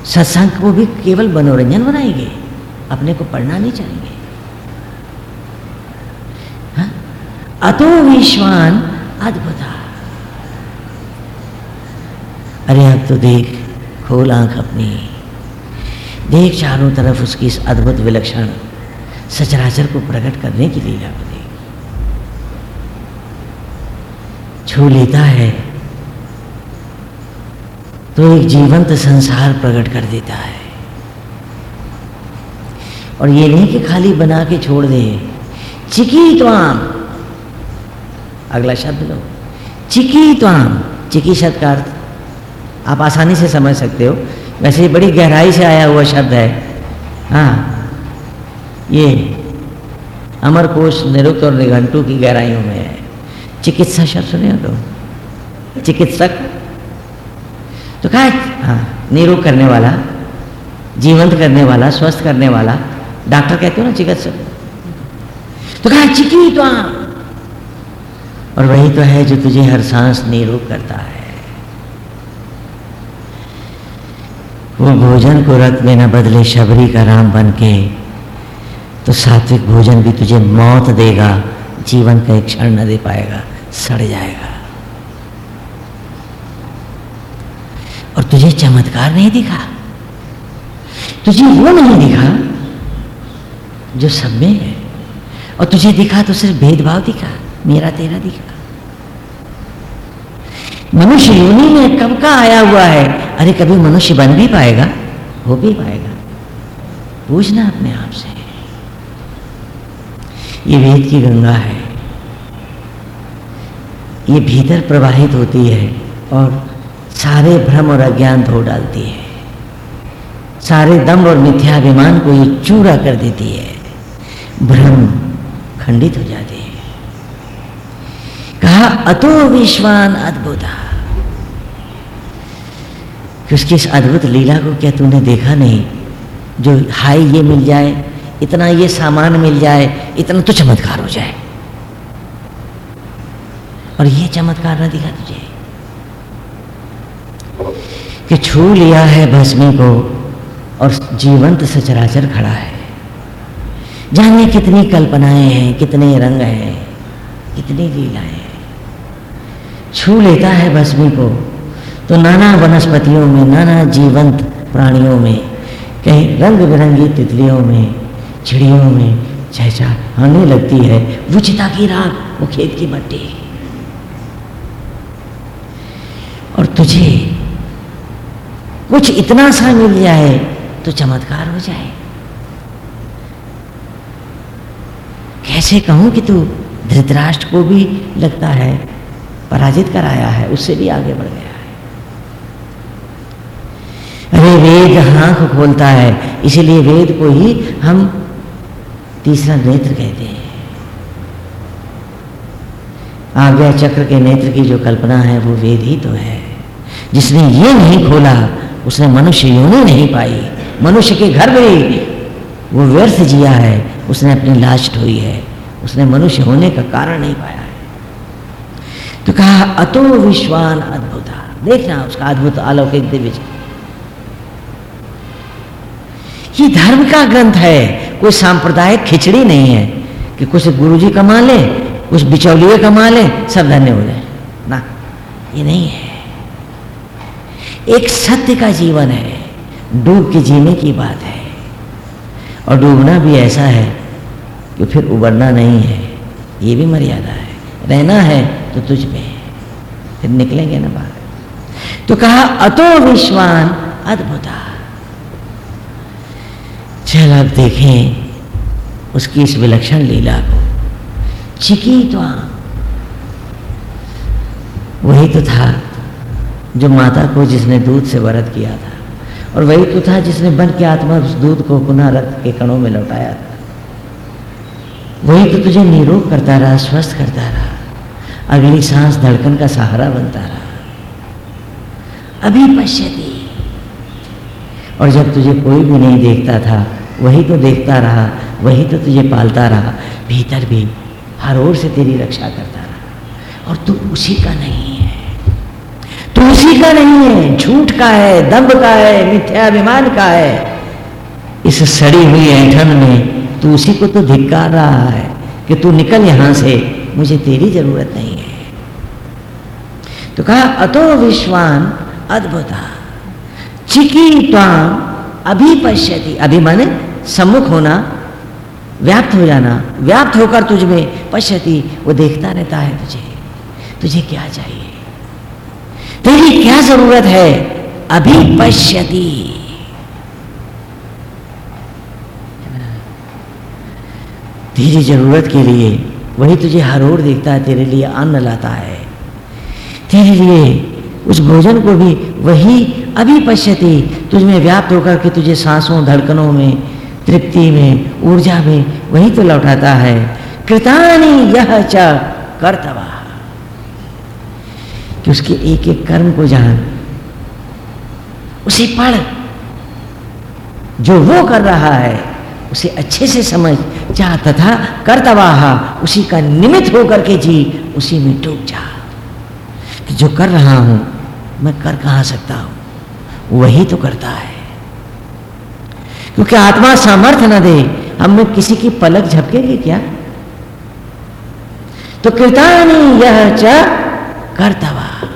सत्संग को भी केवल मनोरंजन बनाएँगे, अपने को पढ़ना नहीं चाहेंगे। हाँ? अतो विश्वान अद्भुता। अरे अब तो देख, खोल आँख अपनी। देख चारों तरफ़ उसकी इस अद्भुत विलक्षण सचराचर को प्रकट करने की लीला देख छू लेता है तो एक जीवंत संसार प्रकट कर देता है। और ये नहीं कि खाली बना के छोड़ दे। चिकी त्वाम अगला शब्द लो। चिकी त्वाम चिकी शब्द का अर्थ, आप आसानी से समझ सकते हो। वैसे बड़ी गहराई से आया हुआ शब्द है। हाँ। ये अमर कोश निरुक्त और निघंटू की गहराइयों में है। चिकित्सा शब्द सुने तो चिकित्सक? तो कहा हाँ निरोग करने वाला, जीवंत करने वाला, स्वस्थ करने वाला डॉक्टर कहते हो ना, चिकित्सक? तो कहा, चिकी तो और वही तो है जो तुझे हर सांस निरोग करता है। वो भोजन को रख देना बदले शबरी का राम बन के तो सात्विक भोजन भी तुझे मौत देगा, जीवन का एक क्षण न दे पाएगा, सड़ जाएगा। और तुझे चमत्कार नहीं दिखा? तुझे वो नहीं दिखा जो सब में है। और तुझे दिखा तो सिर्फ़ भेदभाव दिखा, मेरा तेरा दिखा। मनुष्य योनि में कब का आया हुआ है? अरे कभी मनुष्य बन भी पाएगा, हो भी पाएगा। पूछना अपने आप से। ये वेद की गंगा है। ये भीतर प्रवाहित होती है और सारे भ्रम और अज्ञान धो डालती है। सारे दम और मिथ्याभिमान को ये चूरा कर देती है। भ्रम खंडित हो जाते हैं। कहा, अतो विश्वान अद्भुत। उसकी इस अद्भुत लीला को क्या तूने देखा नहीं, जो हाई ये मिल जाए इतना ये सामान मिल जाए, इतना तो चमत्कार हो जाए। और ये चमत्कार ना दिखा तुझे। कि छू लिया है भस्मी को और जीवंत सचराचर खड़ा है। जाने कितनी कल्पनाएँ हैं, कितने रंग हैं, कितनी लीलाएँ हैं। छू लेता है भस्मी को तो नाना वनस्पतियों में, नाना जीवंत प्राणियों में, कहीं रंग बिरंगी तितलियों में चिड़ियों में चहचा आने लगती है, वो चिता की राग वो खेत की मट्टी। और तुझे कुछ इतना सा मिल जाए तो चमत्कार हो जाए। कैसे कहूँ कि तू धृतराष्ट्र को भी लगता है, पराजित कराया है, उससे भी आगे बढ़ गया है। अरे वेद आँख खोलता है, इसीलिए वेद को ही हम तीसरा नेत्र कहते हैं। आज्ञा चक्र के नेत्र की जो कल्पना है, वो वेद ही तो है। जिसने ये नहीं खोला, उसने मनुष्य योनि नहीं पाई। मनुष्य के घर में वो व्यर्थ जिया है, उसने अपनी लाश ढोई है। उसने मनुष्य होने का कारण नहीं पाया है। तो कहा, अतो विश्वान अद्भुत। देखना उसका अद्भुत अलौकिक दिव्य ये धर्म का ग्रंथ है। कोई सांप्रदायिक खिचड़ी नहीं है कि कुछ गुरुजी कमा ले, कुछ बिचौलिए कमा ले, सब धन्य हो जाए। ना, ये नहीं है। एक सत्य का जीवन है, डूब के जीने की बात है। और डूबना भी ऐसा है कि फिर उबरना नहीं है, ये भी मर्यादा है। रहना है तो तुझ में फिर निकलेंगे ना बाहर। तो कहा, अतो विश्वान अद्भुता। चल अब देखें उसकी इस विलक्षण लीला को। चिकी तो वही तो था जो माता को जिसने दूध से व्रत किया था और वही तो था जिसने बन के आत्मा उस दूध को पुनः रक्त के कणों में लौटाया था। वही तो तुझे निरोग करता रहा, स्वस्थ करता रहा, अगली सांस धड़कन का सहारा बनता रहा। अभी पश्यती। और जब तुझे कोई भी नहीं देखता था वही तो देखता रहा, वही तो तुझे पालता रहा, भीतर भी हर ओर से तेरी रक्षा करता रहा। और तू उसी का नहीं है। तू उसी का नहीं है। झूठ का है दम्भ का है, मिथ्याभिमान का है। इस सड़ी हुई ऐठन में तू उसी को तो धिक्कार रहा है कि तू निकल यहाँ से, मुझे तेरी ज़रूरत नहीं है। तो कहा, अतो विश्वान अद्भुता, चिकी त्वाम अभी पश्यति अभी माने सम्मुख होना, व्याप्त हो जाना। व्याप्त होकर तुझ में पश्यति, वो देखता रहता है तुझे। तुझे क्या चाहिए? तेरी क्या ज़रूरत है? अभी पश्यति तेरी ज़रूरत के लिए वही तुझे हर ओर देखता है, तेरे लिए अन्न लाता है। तेरे लिए उस भोजन को भी वही अभी पश्यति, तुझमें व्याप्त होकर के तुझे सांसों, धड़कनों में, तृप्ति में, ऊर्जा में वही तो लौटाता है। कृतानी यह च कर्तवा कि उसके एक एक कर्म को जान, उसे पढ़, जो वो कर रहा है, उसे अच्छे से समझ, जा तथा कर्तवाहा उसी का निमित्त होकर के जी, उसी में डूब जा। कि जो कर रहा हूँ मैं कर कहा सकता हूँ? वही तो करता है। क्योंकि आत्मा सामर्थ्य न दे हम में किसी की पलक झपकेगी क्या? तो कृतानी यह च कर्तवा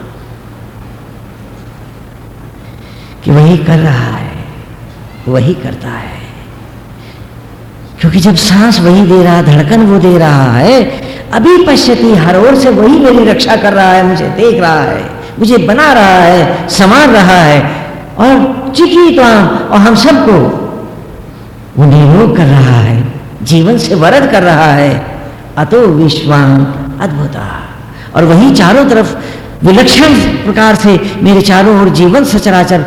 कि वही कर रहा है, वही करता है। क्योंकि जब सांस वही दे रहा, धड़कन वो दे रहा है, अभी पश्यती हर ओर से वही मेरी रक्षा कर रहा है, मुझे देख रहा है। मुझे बना रहा है, संवार रहा है, और चिकी तो और हम सबको वो निरोग कर रहा है, जीवन से वरद कर रहा है। अतो विश्वान अद्भुत। और वही चारों तरफ़ विलक्षण प्रकार से मेरे चारों ओर जीवन सचराचर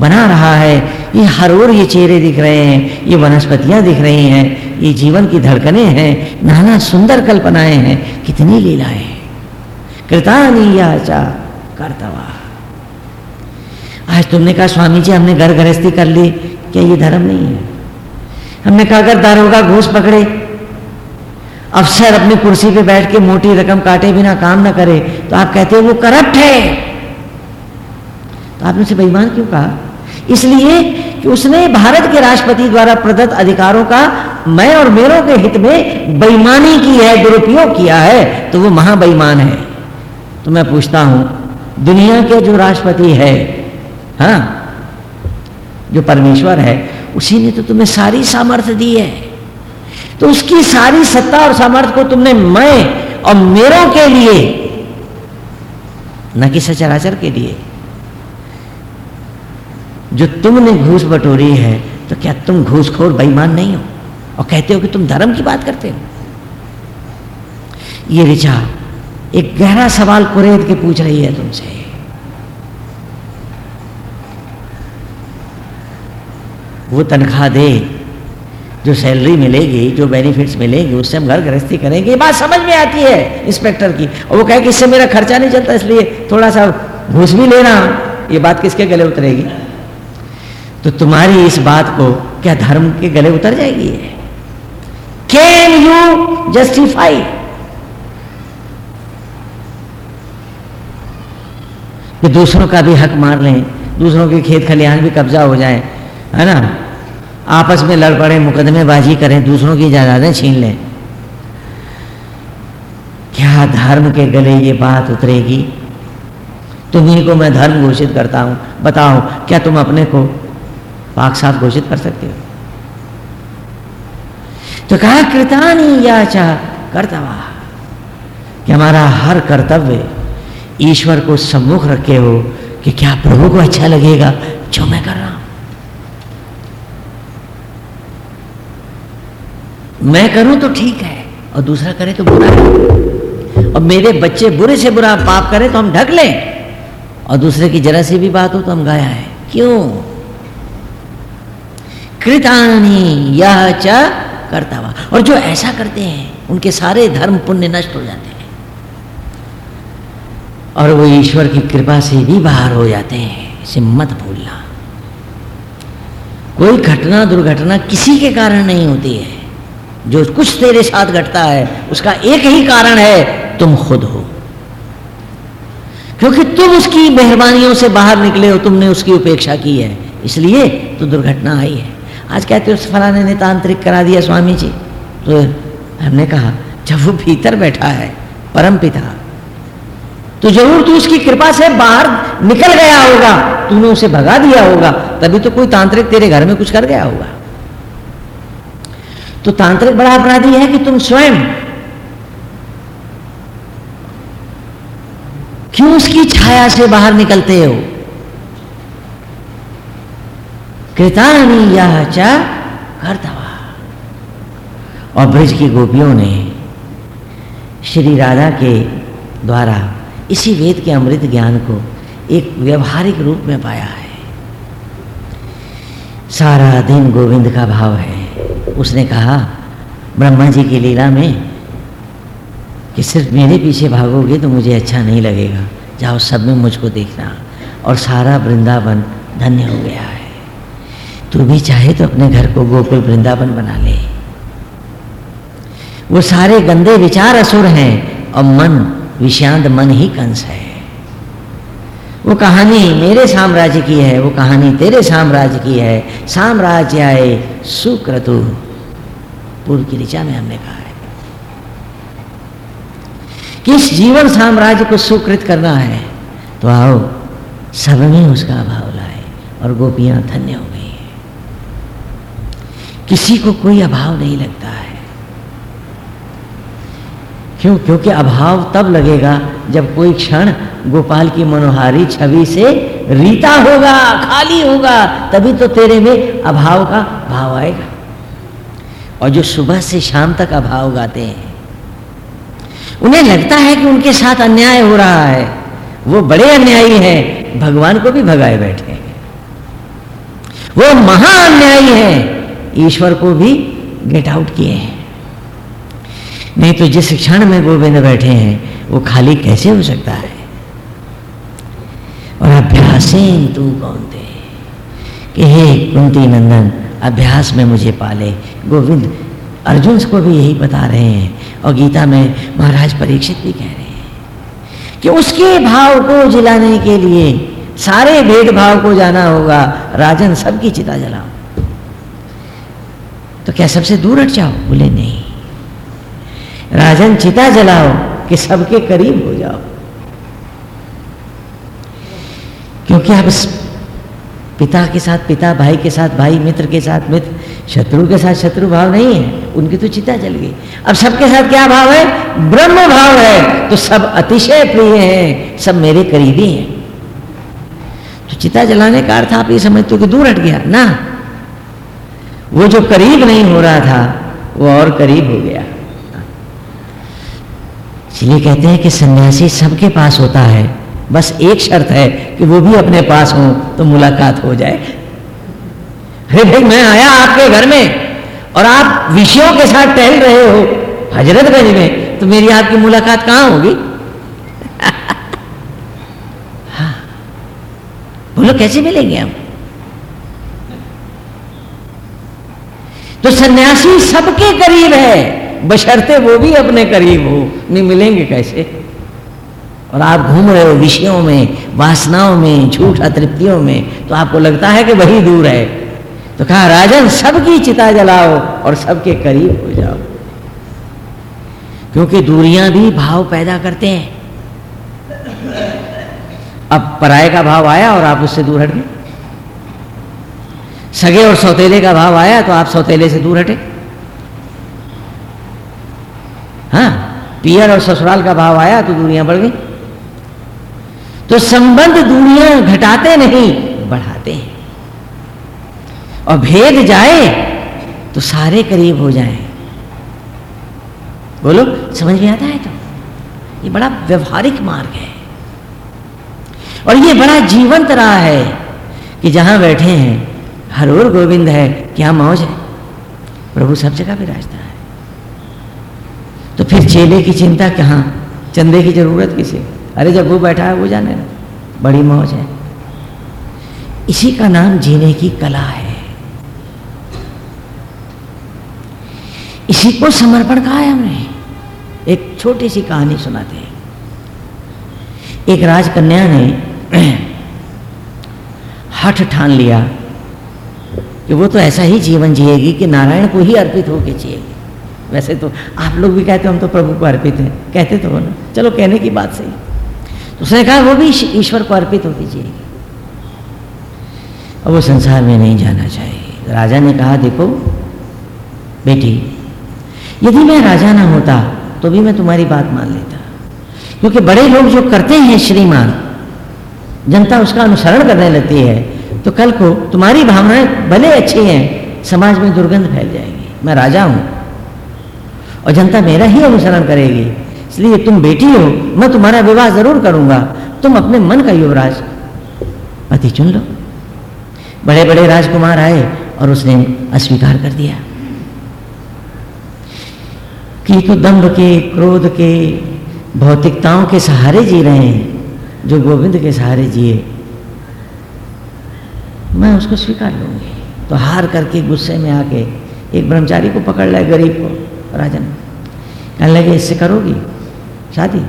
बना रहा है। ये हर ओर ये चेहरे दिख रहे हैं, ये वनस्पतियाँ दिख रही हैं, ये जीवन की धड़कने हैं, नाना सुंदर कल्पनाएँ हैं। कितनी लीलाएँ कृतानी याचा कर्तवा आज तुमने कहा, स्वामी जी, हमने घर गृहस्थी कर ली। क्या ये धर्म नहीं है? हमने कहा, अगर दारोगा घूस पकड़े, अफसर अपनी कुर्सी पे बैठ के मोटी रकम काटे बिना काम ना करे तो आप कहते हो वो करप्ट है? तो आपने उसे बेईमान क्यों कहा? इसलिए कि उसने भारत के राष्ट्रपति द्वारा प्रदत्त अधिकारों का मैं और मेरों के हित में बेईमानी की है, दुरुपयोग किया है तो वो महाबेईमान है। तो मैं पूछता हूँ दुनिया के जो राष्ट्रपति है, हा? जो परमेश्वर है, उसी ने तो तुम्हें सारी सामर्थ्य दी है तो उसकी सारी सत्ता और सामर्थ्य को तुमने मैं और मेरों के लिए, न कि सचराचर के लिए, जो तुमने घूस बटोरी है तो क्या तुम घूसखोर, बेईमान नहीं हो और कहते हो कि तुम धर्म की बात करते हो ये ऋचा एक गहरा सवाल कुरेद के पूछ रही है तुमसे। वो तनख्वाह दे, जो सैलरी मिलेगी, जो बेनिफिट्स मिलेगी, उससे हम घर गृहस्थी करेंगे। ये बात समझ में आती है इंस्पेक्टर की। और वो कहे कि इससे मेरा खर्चा नहीं चलता, इसलिए थोड़ा सा घूस भी लेना। ये बात किसके गले उतरेगी? तो तुम्हारी इस बात को क्या धर्म के गले उतर जाएगी? कैन यू जस्टिफाई कि दूसरों का भी हक मार लें, दूसरों के खेत खलिहान भी कब्जा हो जाए, है ना? आपस में लड़ पड़े, मुकदमेबाजी करें, दूसरों की जायदादें छीन लें। क्या धर्म के गले ये बात उतरेगी? तुम्ही को मैं धर्म घोषित करता हूँ। बताओ, क्या तुम अपने को पाक साफ़ घोषित कर सकते हो? तो कहा, कृतानी या चाह कर्तवा कि हमारा हर कर्तव्य ईश्वर को सम्मुख रखे हो कि क्या प्रभु को अच्छा लगेगा? जो मैं कर रहा हूँ। मैं करूँ तो ठीक है, और दूसरा करे तो बुरा है। और मेरे बच्चे बुरे से बुरा पाप करें तो हम ढक लें। और दूसरे की जरा सी भी बात हो तो हम गाया है। क्यों? कृतानी यह च कर्तवा और जो ऐसा करते हैं, उनके सारे धर्म पुण्य नष्ट हो जाते हैं। और वो ईश्वर की कृपा से भी बाहर हो जाते हैं, इसे मत भूलना। कोई घटना, दुर्घटना किसी के कारण नहीं होती है। जो कुछ तेरे साथ घटता है, उसका एक ही कारण है, तुम खुद हो। क्योंकि तुम उसकी मेहरबानियों से बाहर निकले हो, तुमने उसकी उपेक्षा की है। इसलिए तो दुर्घटना आई है। आज कहते हो, फलाने ने तांत्रिक करा दिया स्वामी जी। तो हमने कहा, जब वो भीतर बैठा है परम पिता तो ज़रूर तू उसकी कृपा से बाहर निकल गया होगा। तूने उसे भगा दिया होगा। तभी तो कोई तांत्रिक तेरे घर में कुछ कर गया होगा। तो तांत्रिक बड़ा अपराधी है कि तुम स्वयं क्यों उसकी छाया से बाहर निकलते हो? कृतानी यह चा कर्तवा और ब्रज की गोपियों ने श्री राधा के द्वारा इसी वेद के अमृत ज्ञान को एक व्यवहारिक रूप में पाया है। सारा दिन गोविंद का भाव है। उसने कहा, ब्रह्मा जी की लीला में कि सिर्फ़ मेरे पीछे भागोगे तो मुझे अच्छा नहीं लगेगा। जाओ सब में मुझको देखना। और सारा वृंदावन धन्य हो गया है। तू भी चाहे तो अपने घर को गोकुल वृंदावन बना ले। वो सारे गंदे विचार असुर हैं और मन विषांत मन ही कंस है। वो कहानी मेरे साम्राज्य की है, वो कहानी तेरे साम्राज्य की है। साम्राज्य आए सुक्रतु पूर्व की ऋचा में हमने कहा है। किस जीवन साम्राज्य को सुकृत करना है? तो आओ, सब में उसका अभाव लाए और गोपियाँ धन्य हो गई। किसी को कोई अभाव नहीं लगता है। क्यों? क्योंकि अभाव तब लगेगा जब कोई क्षण गोपाल की मनोहारी छवि से रीता होगा, खाली होगा, तभी तो तेरे में अभाव का भाव आएगा। और जो सुबह से शाम तक अभाव गाते हैं, उन्हें लगता है कि उनके साथ अन्याय हो रहा है। वो बड़े अन्यायी हैं, भगवान को भी भगाए बैठे हैं। वो महा अन्यायी हैं, ईश्वर को भी गेट आउट किए हैं। नहीं तो जिस क्षण में गोविंद बैठे हैं, वो खाली कैसे हो सकता है? और अभ्यासेन तू कौन थे? कि हे कुंती नंदन, अभ्यास में मुझे पाले। गोविंद, अर्जुन को भी यही बता रहे हैं और गीता में महाराज परीक्षित भी कह रहे हैं कि उसके भाव को जिलाने के लिए सारे भेदभाव को जाना होगा, राजन सबकी चिता जलाओ तो क्या सबसे दूर हट जाओ? बोले, नहीं। राजन चिता जलाओ कि सबके करीब हो जाओ। क्योंकि अब पिता के साथ, पिता भाई के साथ, भाई मित्र के साथ, मित्र, शत्रु के साथ शत्रु भाव नहीं है, उनकी तो चिता जल गई। अब सबके साथ क्या भाव है? ब्रह्म भाव है। तो सब अतिशय प्रिय हैं, सब मेरे करीबी हैं। तो चिता जलाने का अर्थ आप ये समझते हो कि दूर हट गया, ना? वो जो करीब नहीं हो रहा था, वो और करीब हो गया। इसलिए कहते हैं कि सन्यासी सबके पास होता है। बस एक शर्त है कि वो भी अपने पास हो तो मुलाकात हो जाए। अरे भाई, मैं आया आपके घर में और आप विषयों के साथ टहल रहे हो हजरतगंज में तो मेरी आपकी मुलाकात कहाँ होगी? हाँ। बोलो, कैसे मिलेंगे हम? तो सन्यासी सबके करीब है। बशर्ते वो भी अपने करीब हो। नहीं, मिलेंगे कैसे? और आप घूम रहे हो विषयों में, वासनाओं में, झूठ अतृप्तियों में तो आपको लगता है कि वही दूर है। तो कहा, राजन, सबकी चिता जलाओ और सबके करीब हो जाओ। क्योंकि दूरियाँ भी भाव पैदा करते हैं। अब पराये का भाव आया और आप उससे दूर हट गए। सगे और सौतेले का भाव आया तो आप सौतेले से दूर हटे। हाँ पियर और ससुराल का भाव आया तो दूरियाँ बढ़ गई। तो संबंध दूरियाँ घटाते नहीं, बढ़ाते हैं। और भेद जाए तो सारे करीब हो जाए। बोलो, समझ में आता है तो? ये बड़ा व्यवहारिक मार्ग है। और ये बड़ा जीवंत रहा है कि जहाँ बैठे हैं, हर और गोविंद है, क्या मौज है? प्रभु सब जगह विराजता है तो फिर चेले की चिंता कहाँ चंदे की ज़रूरत किसे? अरे जब वो बैठा है, वो जाने ना बड़ी मौज है। इसी का नाम जीने की कला है। इसी को समर्पण कहा है हमने। एक छोटी सी कहानी सुनाते हैं। एक राजकन्या ने हठ ठान लिया कि वो तो ऐसा ही जीवन जिएगी कि नारायण को ही अर्पित होकर जिएगी। वैसे तो आप लोग भी कहते हो, हम तो प्रभु को अर्पित हैं। कहते तो ना? चलो, कहने की बात सही। तो उसने कहा, वो भी ईश्वर को अर्पित होती चाहिए और वो संसार में नहीं जाना चाहिए। राजा ने कहा, देखो, बेटी, यदि मैं राजा ना होता तो भी मैं तुम्हारी बात मान लेता। क्योंकि बड़े लोग जो करते हैं श्रीमान, जनता उसका अनुसरण करने लगती है तो कल को तुम्हारी भावनाएँ भले अच्छी हैं, समाज में दुर्गंध फैल जाएगी। मैं राजा हूँ। और जनता मेरा ही अनुसरण करेगी। इसलिए तुम बेटी हो, मैं तुम्हारा विवाह ज़रूर करूँगा। तुम अपने मन का युवराज पति चुन लो। बड़े बड़े राजकुमार आए और उसने अस्वीकार कर दिया। कि तो दम्भ के, क्रोध के, भौतिकताओं के सहारे जी रहे हैं, जो गोविंद के सहारे जिए। मैं उसको स्वीकार लूँगी। तो हार करके गुस्से में आके एक ब्रह्मचारी को पकड़ लाए गरीब को। राजन। कहने लगे, इससे करोगी? शादी?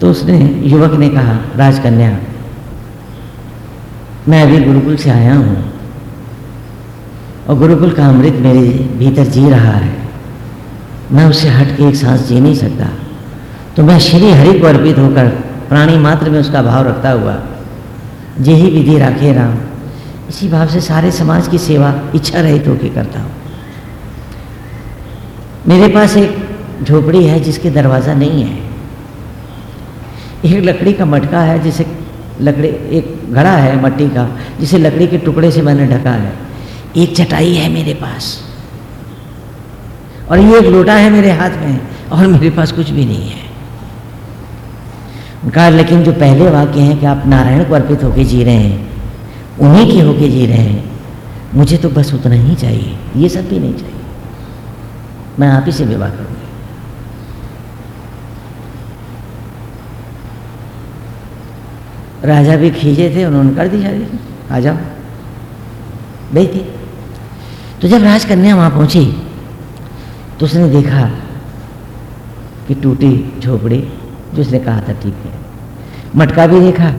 तो उसने युवक ने कहा, राजकन्या, मैं अभी गुरुकुल से आया हूँ और गुरुकुल का अमृत मेरे भीतर जी रहा है। मैं उससे हट के एक सांस जी नहीं सकता। तो मैं श्री हरि को अर्पित होकर प्राणी मात्र में उसका भाव रखता हुआ, यही विधि राखे राम। इसी भाव से सारे समाज की सेवा इच्छा रहित होकर करता हूँ। मेरे पास एक झोपड़ी है जिसके दरवाज़ा नहीं है। एक लकड़ी का मटका है जिसे लकड़ी, एक घड़ा है मट्टी का, जिसे लकड़ी के टुकड़े से मैंने ढका है। एक चटाई है मेरे पास। और ये एक लोटा है मेरे हाथ में और मेरे पास कुछ भी नहीं है। कहा लेकिन जो पहले वाक्य हैं कि आप नारायण को अर्पित होके जी रहे हैं, उन्हीं के होके जी रहे हैं, मुझे तो बस उतना ही चाहिए। ये सब भी नहीं चाहिए। मैं आप ही से विवाह करूँगी। राजा भी खींचे थे, उन्होंने कर दी शादी आ जाओ। थी तो जब राजकन्या वहाँ पहुँची तो उसने देखा कि टूटी झोपड़ी जो उसने कहा था, ठीक है। मटका भी देखा।